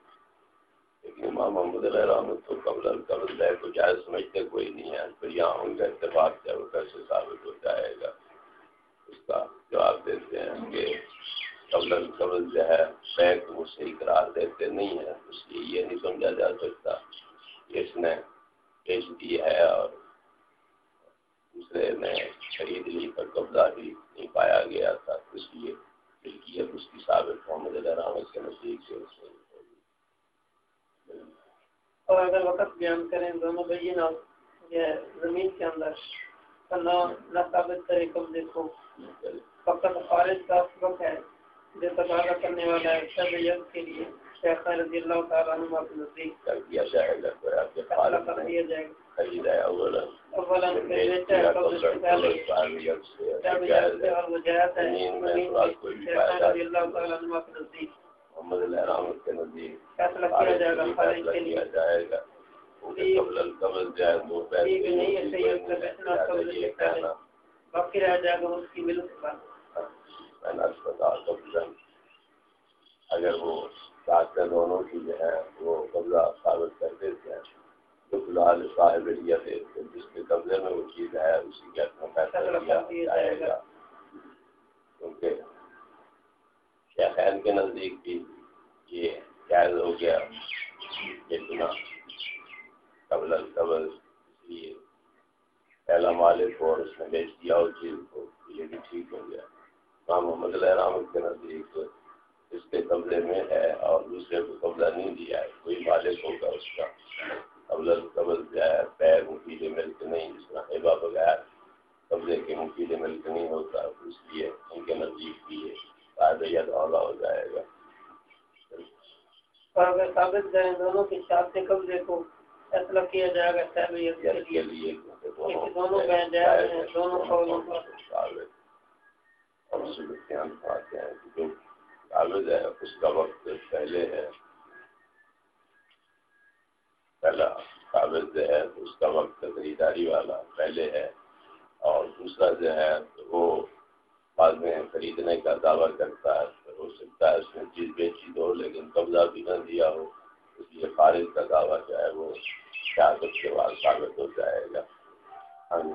لیکن امام محمد علیہ رحمت تو قبل قبل ہے، تو جائز سمجھتے کوئی نہیں ہے۔ پھر یہاں ان کا اتفاق کیا وہ کیسے ثابت ہو جائے گا؟ اس کا جواب دیتے ہیں کہ قبل قبل جو ہے بیگ وہ صحیح قرار دیتے نہیں ہیں، اس لیے یہ نہیں سمجھا جا سکتا اس نے بیچ دی ہے اور دوسرے نے خرید لی پر قبضہ بھی نہیں پایا گیا تھا اس لیے ملکیت اس کی ثابت محمد علیہ رحمت کے نزدیک سے اس نے اور اگر وقت بیان کریں دونوں بہینہ یہ زمین کے اندر نہ ثابت کرے کم دیکھو۔ فقط خارج کا وقت ہے جو تقاضا کرنے والا ہے کے لیے۔ شیخ رضی اللہ تعالیٰ عنہ کے نزدیک کر دیا جائے گا کوئی آپ کے خالق کر دیا جائے گا خریدا ہے اولا اولا ہے قبل ہے اللہ محمد علیہ رحمت کے نزدیک فیصلہ کیا جائے گا کے لیے۔ جائے گا۔ قبل القبل جائے ٹھیک ہے نہیں ہے صحیح ہے بیچنا قبل سے پہلے۔ باقی رہ جائے گا اس کی ملک پر۔ میں نے اسپتال قبضہ اگر وہ میں دونوں کی جو ہے وہ قبضہ ثابت کر دیتے ہیں تو فی الحال صاحب جس کے قبضے میں وہ چیز ہے اسی کے اپنا فیصلہ کیا جائے گا۔ کیونکہ شیخین کے نزدیک بھی یہ جائز ہو گیا۔ اتنا قبل قبل اس لیے پہلا مالک کو اور اس نے بیچ دیا اس چیز کو یہ بھی ٹھیک ہو گیا۔ امام محمد علیہ رحمت کے نزدیک اس کے قبضے میں ہے اور دوسرے کو قبضہ نہیں دیا ہے۔ کوئی مالک ہوگا اس کا۔ جو ہے پیر مفید ملک نہیں جس طرح ہیبا بغیر قبضے کے مفید ملک نہیں ہوتا اس لیے ان کے نزدیک بھی ہے شاید اولا ہو جائے گا۔ اور اگر ثابت کریں دونوں کے ساتھ سے قبضے کو فیصلہ کیا جائے گا صحیح کے لیے؟ دونوں جائز ہیں دونوں قولوں پر۔ اور میں دھیان پاتے ہیں جو کاغذ ہے، اس کا وقت پہلے ہے۔ پہلا کاغذ جو ہے، اس کا وقت خریداری والا پہلے ہے۔ اور دوسرا جو ہے، وہ بعد میں خریدنے کا دعویٰ کرتا ہے ہو سکتا ہے اس میں چیز بیچی دو لیکن قبضہ بھی نہ دیا ہو۔ اس لیے خارج کا دعویٰ جو ہے، وہ شہادت کے بعد ثابت ہو جائے گا۔ ہاں جی۔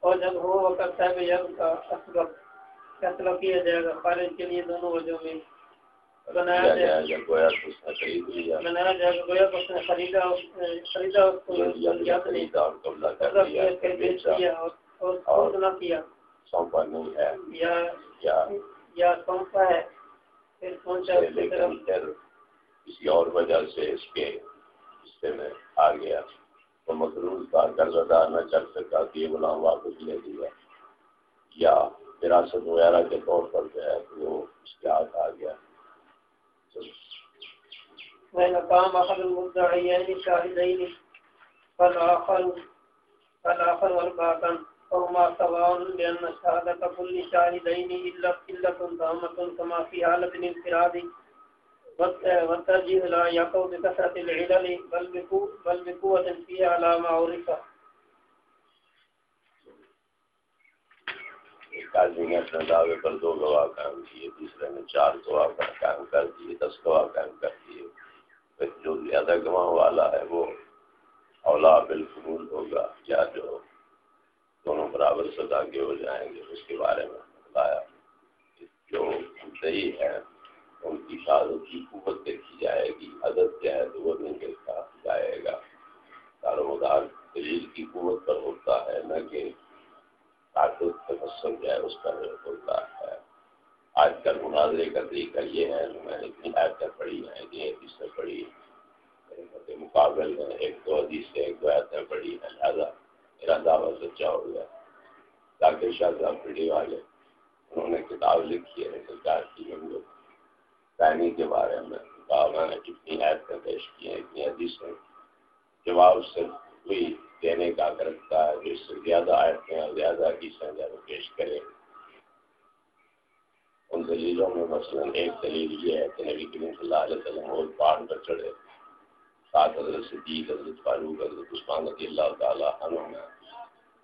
اور جب ہو وقت صاحب کا فیصلہ کیا جائے گا خارج کے لیے دونوں وجہ میں۔ بنایا جائے گا۔ گویا اس نے خریدا خریدا اس کو۔ کیا اور نہ کیا۔ سونپا نہیں ہے۔ یا سونپا ہے۔ پھر سوچا کسی اور وجہ سے اس کے حصے میں آ گیا۔ تو مقروض کا قرض ادا نہ کر سکا کہ یہ غلام واپس لے لیا یا وراثت وغیرہ کے طور پر جو ہے وہ اس کے ہاتھ آ گیا۔ وإن قام أحد المدعيين شاهدين فالآخر فالآخر والباطن فهما سواء لأن شهادة كل شاهدين إلا إلا تامة كما في حالة الانفراد والترجيح لا يقع بكثرة العلل بل بقوة بل بقوة فيها على ما عرف ایک آدمی نے اپنے دعوے پر دو گواہ قائم کیے، دوسرے نے چار گواہ قائم کر دیے، دس گواہ قائم کر دیے۔ پھر جو زیادہ گواہ والا ہے وہ اولا بالقبول ہوگا، یا جو دونوں برابر سزا کے ہو جائیں گے، اس کے بارے میں بتایا۔ جو صحیح ہے ان کی شہادت کی قوت دیکھی جائے گی، عدد کیا ہے تو وہ نہیں دیکھا جائے گا۔ دار و مدار دلیل کی قوت پر ہوتا ہے نہ کہ طاقت تبسم جو ہے اس پر ہوتا ہے آج کل مناظرے کا طریقہ یہ ہے، میں نے اتنی آیتیں پڑھی ہیں، اتنی حدیثیں پڑھی مقابل میں ایک دو حدیث سے ایک دو آیتیں پڑھی ہیں۔ لہٰذا میرا دعویٰ سچا ہو گیا۔ ڈاکٹر شاہ صاحب پڑھی والے انہوں نے کتاب لکھی ہے سرکار کی ہم لوگ تعینی کے بارے میں میں نے کتنی آیتیں پیش کی ہیں، اتنی حدیثیں۔ جواب صرف کوئی دینے کا کرتا ہے جو اس سے زیادہ آیتیں اور زیادہ حدیثیں جب پیش کرے ان دلیلوں میں مثلاً ایک دلیل یہ ہے کہ نبی کریم صلی اللہ علیہ وسلم وہ پہاڑ پر چڑھے۔ سات حضرت صدیق، حضرت فاروق، حضرت عثمان رضی اللہ تعالیٰ عنہ میں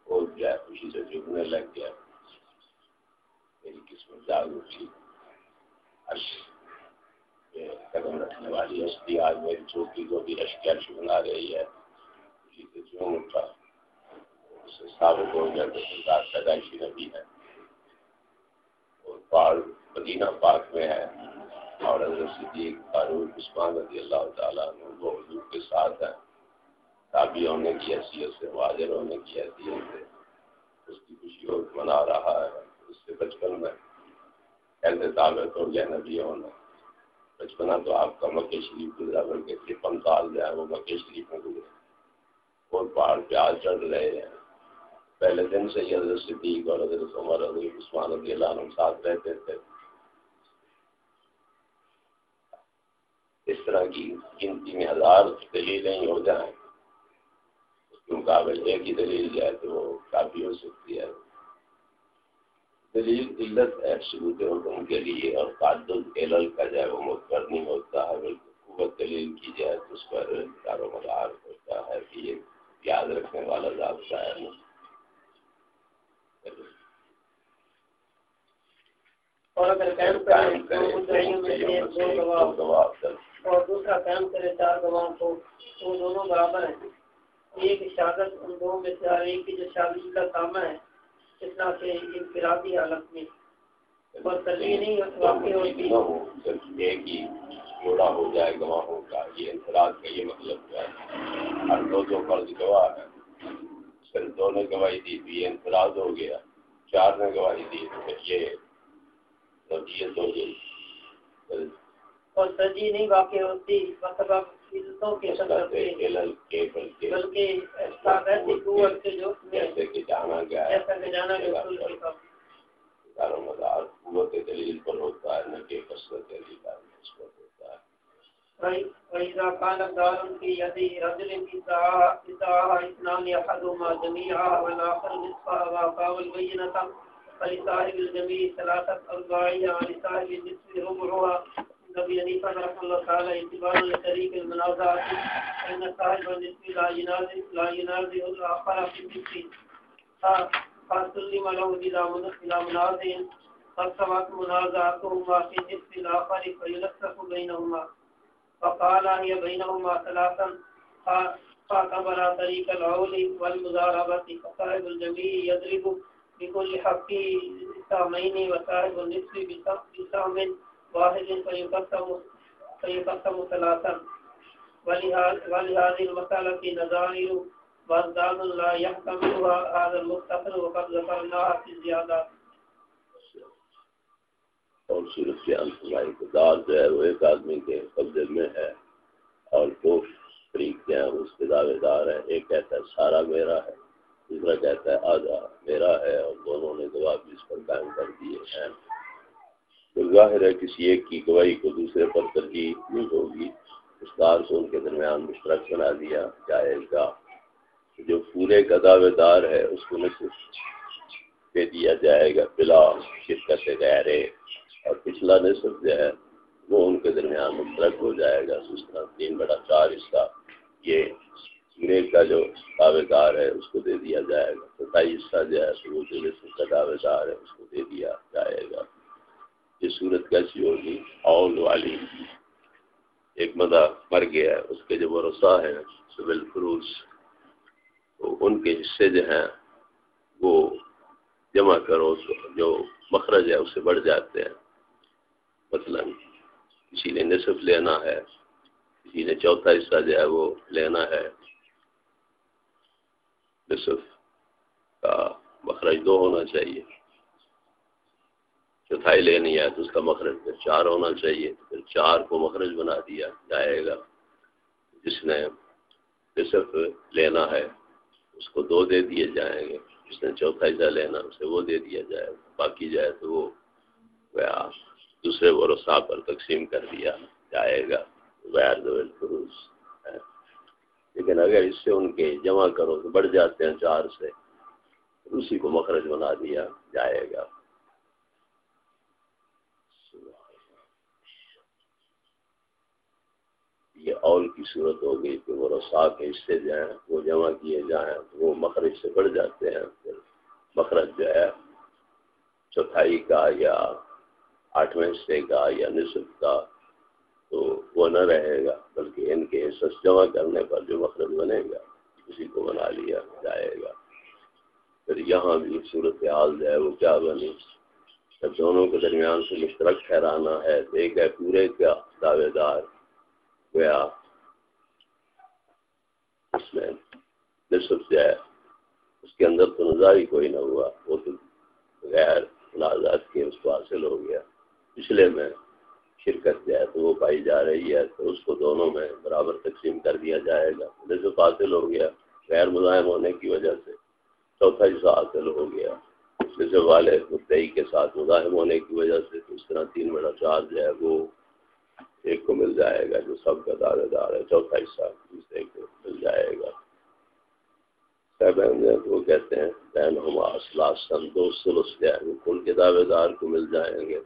وہ جو ہے خوشی سے جھکنے لگ گیا۔ میری قسمت جاگ اٹھی قدم رکھنے والی ہستی آج میری چوکی کو بھی اشکیا بنا رہی ہے۔ اسی سے جون اٹھا اس سے ثابت ہو گیا کہ سردار پیدائشی نبی ہے۔ اور پہاڑ، مدینہ پاک میں ہے۔ اور حضرت صدیق، فاروق، عثمان رضی اللہ تعالیٰ وہ حضور کے ساتھ ہیں۔ تابع ہونے کی حیثیت سے واضح ہونے کی حیثیت سے اس کی خوشی اور منا رہا ہے۔ اس سے بچپن میں کیسے ثابت ہو گیا نبی ہونا بچپنا تو آپ کا مکے شریف گزرا کر کے ترپن سال جو ہے وہ مکے شریف میں گزرے اور پہاڑ پہ آج چڑھ رہے ہیں۔ پہلے دن سے ہی حضرت صدیق اور حضرت عمر حضرت عثمان رضی اللہ عنہ ساتھ رہتے تھے۔ اس طرح کی گنتی میں ہزار دلیلیں ہو جائیں۔ اس کے مقابل ایک ہی دلیل جائے تو وہ کافی ہو سکتی ہے۔ دلیل علت ہے ثبوت حکم کے لیے اور تعدد علل کا جائے وہ متبر نہیں ہوتا ہے۔ بلکہ قوت دلیل کی جائے تو اس پر دار و مدار ہوتا ہے کہ یہ یاد رکھنے والا ضابطہ ہے۔ اور اگر قائم کرے اور دوسرا قائم کرے چار گواہوں کو تو دونوں برابر ہیں۔ ایک شہادت ان دو میں سے ایک کی جو شادی کا کام ہے اتنا سے انفرادی حالت میں۔ اور ترجیح نہیں واقع ہوتی۔ ایک ہی جوڑا ہو جائے گواہوں کا یہ انفراد کا یہ مطلب کیا ہے؟ ہر دو دو فرض گواہ ہے صرف دو نے گواہی دی تو یہ انفراد ہو گیا چار نے گواہی دی تو پھر یہ ترجیح ہو گئی اور ترجیح نہیں واقع ہوتی مطلب جیسے کہ جانا گیا دار قوت دلیل پر ہوتا ہے نہ کہ کثرت دلیل پر۔ نسبت ہوتا ہے وإذا كان الدار في يد رجل إذا إثنان أحدهما جميعا والآخر نصفها وأقام البينة فلصاحب الجميع ثلاثة أرباعها ولصاحب النصف ربعها نبی حنیفہ رحمہ اللہ تعالی اعتبار لطریق المنازعات ان صاحب النسب لا ينازع لا ينازع الاخر في النسب فسلم له بلا منازع فسوات منازعتهما في النسب الاخر فيلصق بينهما فقال هي بينهما ثلاثا فاعتبر طريق العول والمضاربة فصاحب الجميع يضرب بكل حق سامين وصاحب النسب بسام واحد فيقسم فيقسم ثلاثا ولهذه المسألة نظائر وأزداد لا يحتملها هذا المختصر وقد ذكرناها في الزيادات اور صورت کے انتظائی دار جو ہے وہ ایک آدمی کے قبضے میں ہے اور دو فریق ہیں، اس کے دعوے دار ہیں۔ ایک کہتا ہے، سارا میرا ہے۔ دوسرا کہتا ہے، آدھا میرا ہے اور دونوں نے گواہ بھی اس پر قائم کر دیے ہیں۔ تو ظاہر ہے، کسی ایک کی گواہی کو دوسرے پر ترجیح نہیں ہوگی۔ اس دار کو ان کے درمیان مشترک بنا دیا جائے گا۔ جو پورے کا دعوے دار ہے، اس کو نصف دے دیا جائے گا۔ بلا شرکت غیرے۔ اور پچھلا نصف جو ہے وہ ان کے درمیان مشترک ہو جائے گا۔ اس طرح تین بڑا چار حصہ یہ پورے کا جو دعوے دار ہے اس کو دے دیا جائے گا۔ ستائی حصہ جو ہے وہ جو نصف کا دعوے دار ہے اس کو دے دیا جائے گا۔ یہ صورت کیسی ہوگی؟ اول والی ایک مدہ مر گیا ہے، اس کے جو ورثہ ہیں سول فروز، تو ان کے حصے جو ہیں وہ جمع کرو، جو مخرج ہے، اس سے بڑھ جاتے ہیں۔ مثلا کسی نے نصف لینا ہے، کسی نے چوتھا حصہ جو ہے وہ لینا ہے۔ نصف کا مخرج دو ہونا چاہیے۔ چوتھائی لینی ہے تو اس کا مخرج پھر چار ہونا چاہیے۔ پھر چار کو مخرج بنا دیا جائے گا۔ جس نے نصف لینا ہے، اس کو دو دے دیے جائیں گے۔ جس نے چوتھا حصہ لینا، اسے وہ دے دیا جائے۔ گا باقی جائے تو وہ دوسرے ورثہ پر تقسیم کر دیا جائے گا۔ فروز لیکن اگر اس سے ان کے جمع کرو تو بڑھ جاتے ہیں چار سے۔ اسی کو مخرج بنا دیا جائے گا۔ یہ اول کی صورت ہو گئی کہ وہ رسا کے حصے جائیں، وہ جمع کیے جائیں، تو وہ مخرج سے بڑھ جاتے ہیں۔ پھر مخرج جو ہے، چوتھائی کا یا آٹھویں حصے کا یا نصف کا، تو وہ نہ رہے گا، بلکہ ان کے حصص جمع کرنے پر جو مخرج بنے گا، اسی کو بنا لیا جائے گا۔ پھر یہاں بھی صورت حال جو ہے، وہ کیا بنی؟ جب دونوں کے درمیان سے مشترک ٹھہرانا ہے ایک ہے پورے کا دعوے دار گیا اس میں نصف جو ہے، اس کے اندر تو نظاری کوئی نہ ہوا، وہ تو غیر ملازات کے اس کو حاصل ہو گیا۔ پچھلے میں شرکت جو ہے تو وہ پائی جا رہی ہے تو اس کو دونوں میں برابر تقسیم کر دیا جائے گا۔ نصف حاصل ہو گیا، غیر ملائم ہونے کی وجہ سے چوتھا حصہ حاصل ہو گیا۔ نصف والے مدعی کے ساتھ مزاحم ہونے کی وجہ سے تو اس طرح تین بڑا چار جو ہے وہ ایک کو مل جائے گا، جو سب کا دعوے دار ہے، چوتھا حصہ دوسرے کو مل جائے گا۔ وہ کہتے ہیں بہن ہم اصلاح دو سلس جو ہے وہ کل کے دعوے دار کو مل جائیں گے؟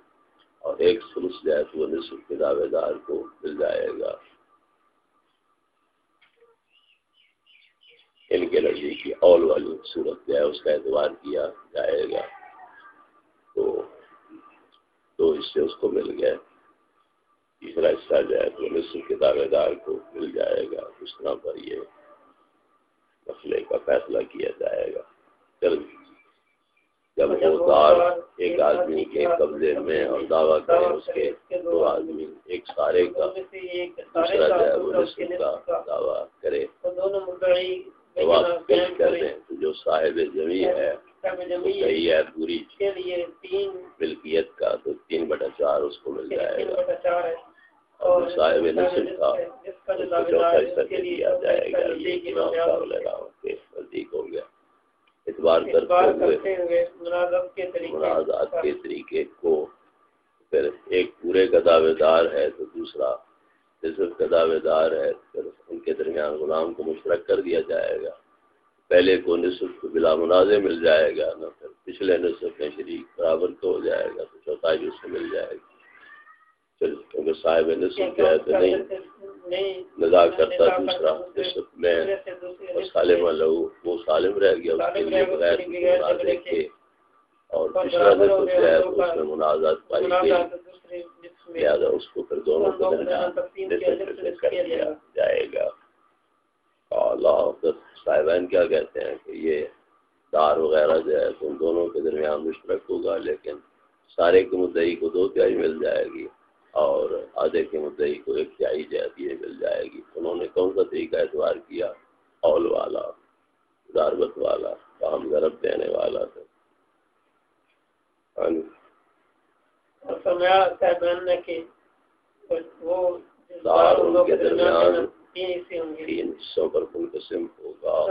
اور ایک سلس جو ہے وہ نصف کے دعوے دار کو مل جائے گا۔ ان کے نزدیک اول والی صورت جو ہے، اس کا اعتبار کیا جائے گا۔ تو دو حصے اس کو مل گئے تیسرا حصہ جو ہے تو نصف کے دعوے دار کو مل جائے گا۔ اس طرح پر یہ مسئلے کا فیصلہ کیا جائے گا۔ چل جب وہ دار ایک آدمی کے قبضے میں اور دعویٰ کرے اس کے دو آدمی ایک سارے کا دوسرا جو ہے وہ کا دعویٰ کرے۔ پیش کر دیں۔ جو صاحب زمین ہے صحیح ہے پوری ملکیت کا تو تین بٹا چار اس کو مل جائے گا۔ اور صاحب نصف کا چوتھا حصہ دیا جائے گا۔ نزدیک ہو گیا۔ اعتبار کرتے ہوئے منازعات کے طریقے کو پھر ایک پورے کا دعوے دار ہے تو دوسرا نصف کا دعوے دار ہے پھر ان کے درمیان غلام کو مشترک کر دیا جائے گا۔ پہلے کو نصف کو بلا منازع مل جائے گا نہ پھر پچھلے نصف میں شریک برابر کو ہو جائے گا تو چوتھائی اس سے مل جائے گا کیونکہ صاحب نصف جو ہے تو نہیں ندا کرتا دوسرا نصف میں اور سالم لہو وہ سالم رہ گیا، اس کے لیے بغیر منازع کے اور پچھلا نصف جو ہے اس میں منازعات پائی گئی۔ لہٰذا اس کو پھر دونوں کو درمیان کر دیا جائے گا۔ اللہ صاحبین کیا کہتے ہیں کہ یہ دار وغیرہ جو ہے ان دونوں کے درمیان مشترک ہوگا، لیکن سارے کے مدعی کو دو تہائی مل جائے گی۔ اور آدھے کے مدعی کو ایک تہائی جاتی ہے مل جائے گی۔ انہوں نے کون سا طریقہ اعتبار کیا؟ اول والا داربت والا کام گرب دینے والا تھا۔ کے درمیان تین حصوں پر منقسم ہوگا۔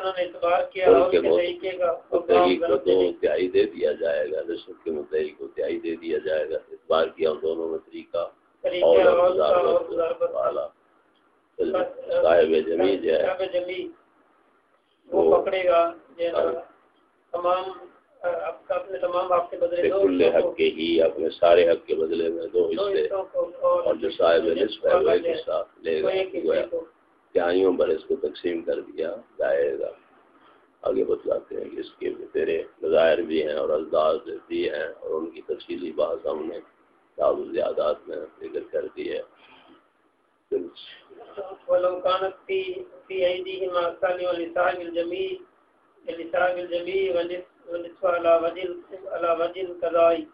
دو تہائی دے دیا جائے گا۔ نصف کے مدعی کو تہائی دے دیا جائے گا۔ اس بار کیا دونوں میں طریقہ۔ وہ پکڑے گا تمام کل حق کے ہی اپنے سارے حق کے بدلے میں دو حصے۔ اور جو صاحب نصف ہے وہ ایک حصہ لے گا پر اس کو تقسیم کر دیا جائے گا۔ آگے بتلاتے ہیں کہ اس کے تیرے مظاہر بھی ہیں اور اجداد بھی ہیں اور ان کی تفصیلی بات ہم نے کتاب الزیادات میں ذکر کر دی ہے ولو كانت في في ايديهم اثاني ولسان الجميع لسان الجميع ونصف على وجه على وجه القضاء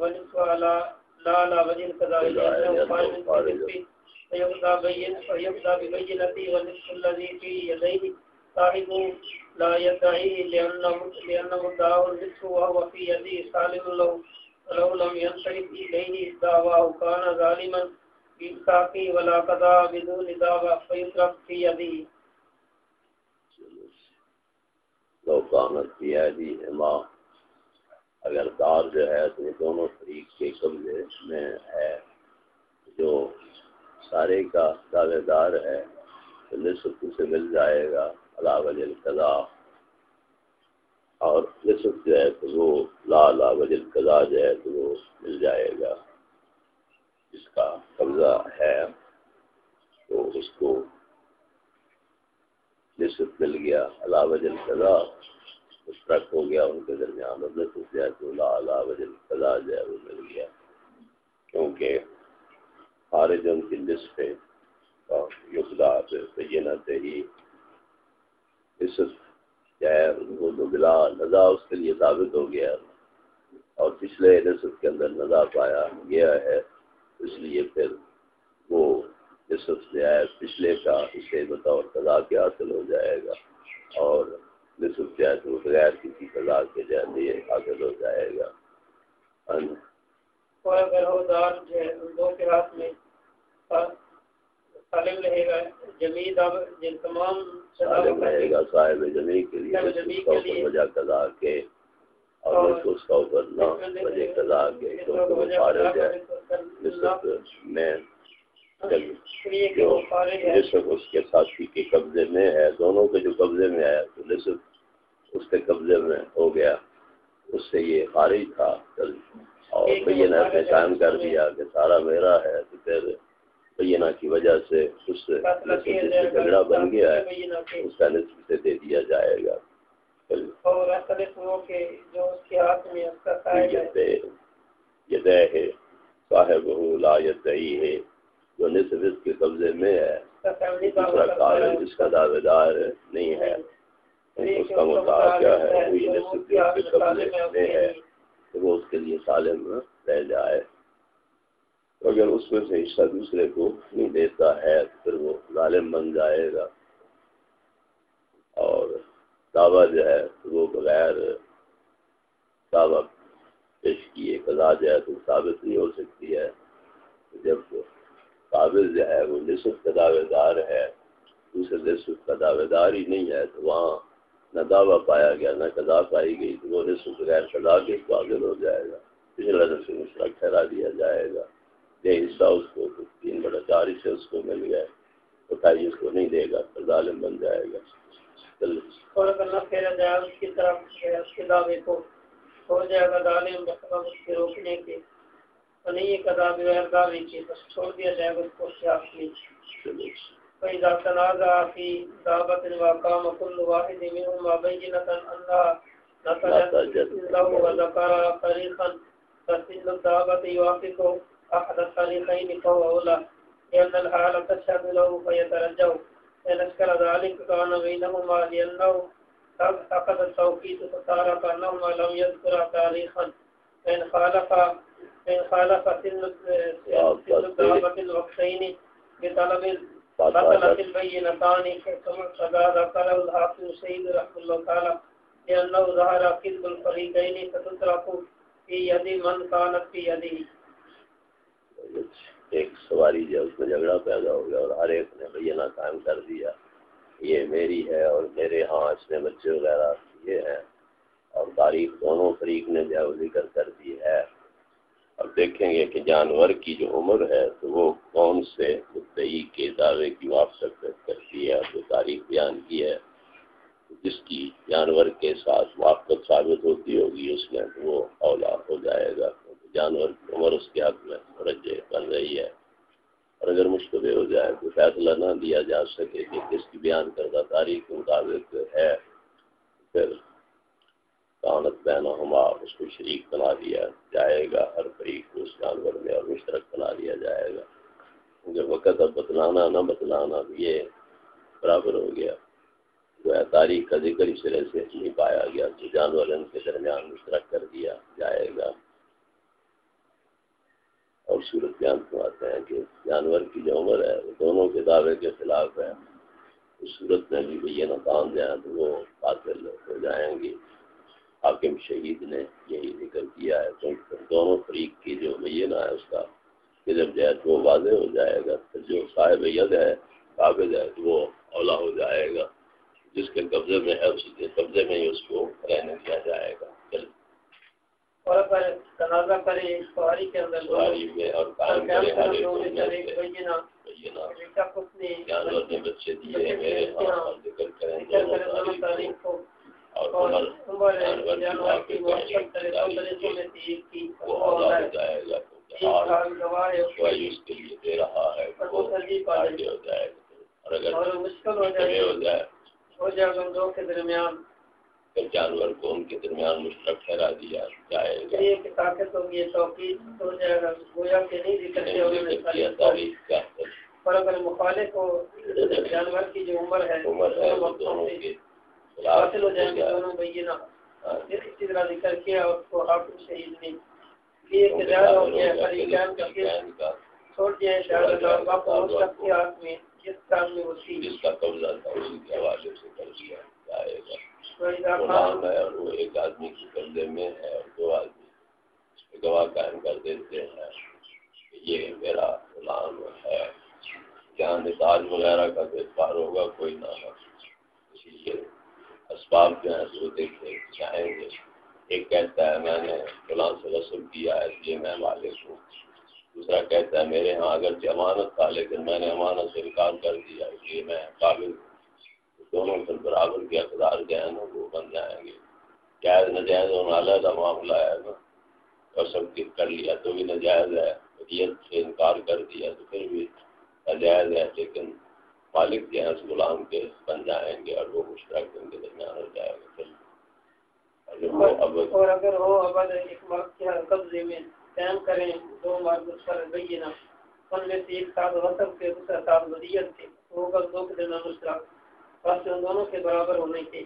ونصف على لا على وجه القضاء قضاء لأنه خارج. من فيقضى بين فيقضى ببينته والنصف الذي في يديه صاحبه لا يدعيه لأنه لأنه مدعاه النصف وهو في يده سالم له ولو لم ينصرف إليه دعواه كان ظالما بإمساكه ولا قضاء بدون دعوى فيترك في يده. لو کانت کیا جی اما اگر دار جو ہے، تو یہ دونوں فریق کے قبضے میں ہے. جو سارے کا دعوے دار ہے، تو نصف اسے مل جائے گا. اللہ وجل قضا اور نصف جو ہے تو وہ لا لا وجل قضا جو ہے تو وہ مل جائے گا۔ جس کا قبضہ ہے تو اس کو نصف مل گیا۔ اللہ وجل قضا مشترک ہو گیا۔ ان کے درمیان اور نصف جو ہے تو لا لا وجل قضا جو ہے وہ مل گیا۔ کیونکہ خارج ان کی نصف یقدا بینہ سے ہی نصف جو ہے ان کو جو ملا نزا اس کے لیے ثابت ہو گیا۔ اور پچھلے نصف کے اندر نزا پایا گیا ہے، اس لیے پھر وہ نصف جو ہے پچھلے کا اسے بطور قضا کے حاصل ہو جائے گا۔ اور نصف جو ہے تو بغیر کسی قضا کے جو ہے حاصل ہو جائے گا۔ ہاں جی۔ اور اگر ہو دار جو ہے، ان دو کے ہاتھ میں سالم رہے گا۔ جمید اب جن تمام سالم رہے گا۔ صاحب کے لیے زمین کا وجہ قضا کے۔ اور اور نصف اس کا اوپر نہ وجہ قضا کے۔ کیونکہ وہ فارغ ہے نصف میں اس نصف اس کے ساتھی کے قبضے میں ہے دونوں کے جو قبضے میں ہے تو نصف اس کے قبضے میں ہو گیا اس سے یہ خارج تھا۔ اور بینہ نے قائم کر دیا کہ سارا میرا ہے تو پھر بینہ کی وجہ سے اس سے جھگڑا بن گیا ہے اس کا نصف سے دے دیا جائے گا۔ اور جو اس کے ہاتھ میں اس کا سائل ہے۔ یہ دے ہے۔ صاحب لا یدعی ہے۔ جو نصف اس کے قبضے میں ہے اس دوسرا قابل جس کا دعوے دار نہیں ہے۔ اس کا مدعا کیا ہے؟ وہی نصف اس کے قبضے میں ہے وہ اس کے لیے سالم رہ جائے۔ اگر اس میں سے حصہ دوسرے کو نہیں دیتا ہے تو پھر وہ ظالم بن جائے گا۔ اور دعویٰ جو ہے، وہ بغیر دعویٰ پیش کیے، قضا جو ہے، تو ثابت نہیں ہو سکتی ہے۔ جب قابل جو ہے، وہ نصف کا دعوے دار ہے، دوسرے نصف کا دعوے دار ہی نہیں ہے، تو وہاں نہ دعویٰ پایا گیا، نہ قضا پائی گئی، تو وہ نصف بغیر قضا کے قابل ہو جائے گا۔ پچھلا نصف مشترک ٹھہرا دیا جائے گا۔ یہ حصہ اس کو تین بڑا چار حصے اس کو مل گئے اٹھائی اس کو نہیں دے گا تو ظالم بن جائے گا۔ اور اگر نہ پھیرا جائے اس کی طرف اس کے دعوے کو ہو جائے گا ظالم بسبب اس کے روکنے کے اور نہیں یہ قضا بغیر دعوے کے بس چھوڑ دیا جائے گا اس کو کیا اپنی چلو فإذا تنازع في دابة وقام كل واحد منهما بينة أنها نقلت له وذكر طريقا فسن الدابة يوافق أحد الطريقين فهو أولى لأن الحالة تشهد له فيترجع إن أشكل ذلك كان بينهما لأنه أخذ التوقيت فصار كأنهما لم يذكر تاريخا. فإن خالف فإن خالف سن الدابة الوقتين بطلب بطلت البينتان كما ذكر الحافظ سيد رحمه الله تعالى لأنه ظهر كذب الفريقين فتترك في يد من كانت في يده. ایک سواری جو اس میں جھگڑا پیدا ہو گیا اور ہر ایک نے بینہ قائم کر دیا، یہ میری ہے اور میرے ہاں اس نے بچے وغیرہ، یہ ہیں اور تاریخ دونوں فریق نے جو ہے ذکر کر دی ہے۔ اب دیکھیں گے کہ جانور کی جو عمر ہے تو وہ کون سے مدعی کے دعوے کی موافقت کرتی ہے جو تاریخ بیان کی ہے، جس کی جانور کے ساتھ موافقت ثابت ہوتی ہوگی اس میں تو وہ اولا ہو جائے گا۔ جانور عمر اس کے حق میں مرجع بن رہی ہے۔ اور اگر مشتبہ ہو جائے تو فیصلہ نہ دیا جا سکے کہ کس کی بیان کردہ تاریخ کے مطابق ہے، پھر کانت بہنا ہما اس کو شریک بنا دیا جائے گا، ہر فریق کو اس جانور میں اور مشترک بنا دیا جائے گا۔ کیونکہ وقت اب بتلانا نہ بتلانا یہ برابر ہو گیا۔ جو ہے، تاریخ کا ذکر اس طرح سے نہیں پایا گیا۔ تو جانور ان کے درمیان مشترک کر دیا جائے گا۔ اور صورت بیان فرماتے ہیں کہ جانور کی جو عمر ہے، وہ دونوں کے دعوے کے خلاف ہے۔ اس صورت میں بھی یہ نقام جائیں تو وہ قاتل ہو جائیں گے حاکم شہید نے یہی ذکر کیا ہے۔ کیونکہ دونوں فریق کی جو مینہ ہے، اس کا کہ جب جائے تو وہ واضح ہو جائے گا۔ پھر جو صاحب ید ہے قابل ہے، تو وہ اولا ہو جائے گا۔ جس کے قبضے میں ہے اس کے قبضے میں ہی اس کو رہنے دیا جائے گا۔ چل اور تنازع کرے سواری کے اندر سواری میں اور قائم کرے ہر ایک بینہ جانور نے بچے دیے میرے اور ذکر کریں دونوں تاریخ کو۔ اور عمر جانور کی محبت کرے دو طریقوں میں سے ایک کی وہ اولا ہو جائے گا۔ اس کے لیے دے رہا ہے۔ وہ آگے ہو جائے گا۔ اور اگر مشکل ہو جائے ہو جائے۔ دو کے درمیان۔ پھر جانور کو ان کے درمیان مشترک ٹھہرا دیا جائے گا۔ تاریخ کا اگر مخالف کو جانور کی جو عمر ہے عمر ہے وہ دونوں کے حاصل ہو جائیں گے دونوں بینہ اسی طرح ذکر کیا اور کو حاکم شہید نے یہ کہ زیادہ ہو گیا خریدان کا چھوڑ دیا ہے شاید اللہ باپ کو سب کے ہاتھ میں جس کام میں وہ تھی؟ جس کا قبضہ تھا اسی کے حوالے سے کر دیا جائے گا۔ غلام ہے اور وہ ایک آدمی کے قبضے میں ہے اور دو آدمی اس پہ گواہ قائم کر دیتے ہیں کہ یہ میرا غلام ہے۔ جہاں نتاج وغیرہ کا اعتبار ہوگا، کوئی نہ ہو اسی لیے اسباب جو ہیں وہ دیکھے چاہیں گے۔ ایک کہتا ہے، میں نے فلاں سے رسم کیا ہے اس لیے میں مالک ہوں۔ دوسرا کہتا ہے، میرے ہاں اگر امانت تھا، لیکن میں نے امانت سے انکار کر دیا، اس لیے میں قابل ہوں۔ دونوں پھر برابر کے اقدار جو ہیں نا، وہ بن جائیں گے۔ جائز نجائز ہونا علیحدہ معاملہ ہے نا۔ اور سب کی کر لیا تو بھی نجائز ہے نیت سے انکار کر دیا تو پھر بھی نجائز ہے۔ لیکن مالک جو ہے اس غلام کے بن جائیں گے اور وہ مشترک ان کے درمیان ہو جائے گا۔ پھر اور اگر ہو ابد ایک مرد کے قبضے میں قائم کریں، دو مرد اس پر بینہ۔ ان میں سے ایک ساتھ وصف کے دوسرا ساتھ ودیت کے وہ اگر دو کے درمیان مشترک بس ان دونوں کے برابر ہونے کے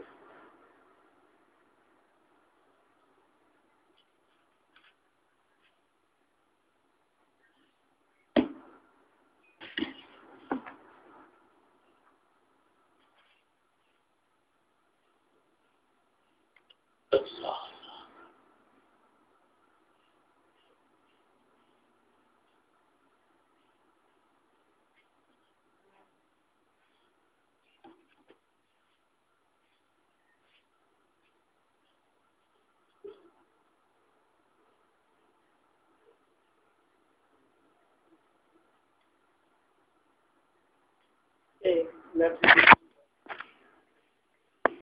لیب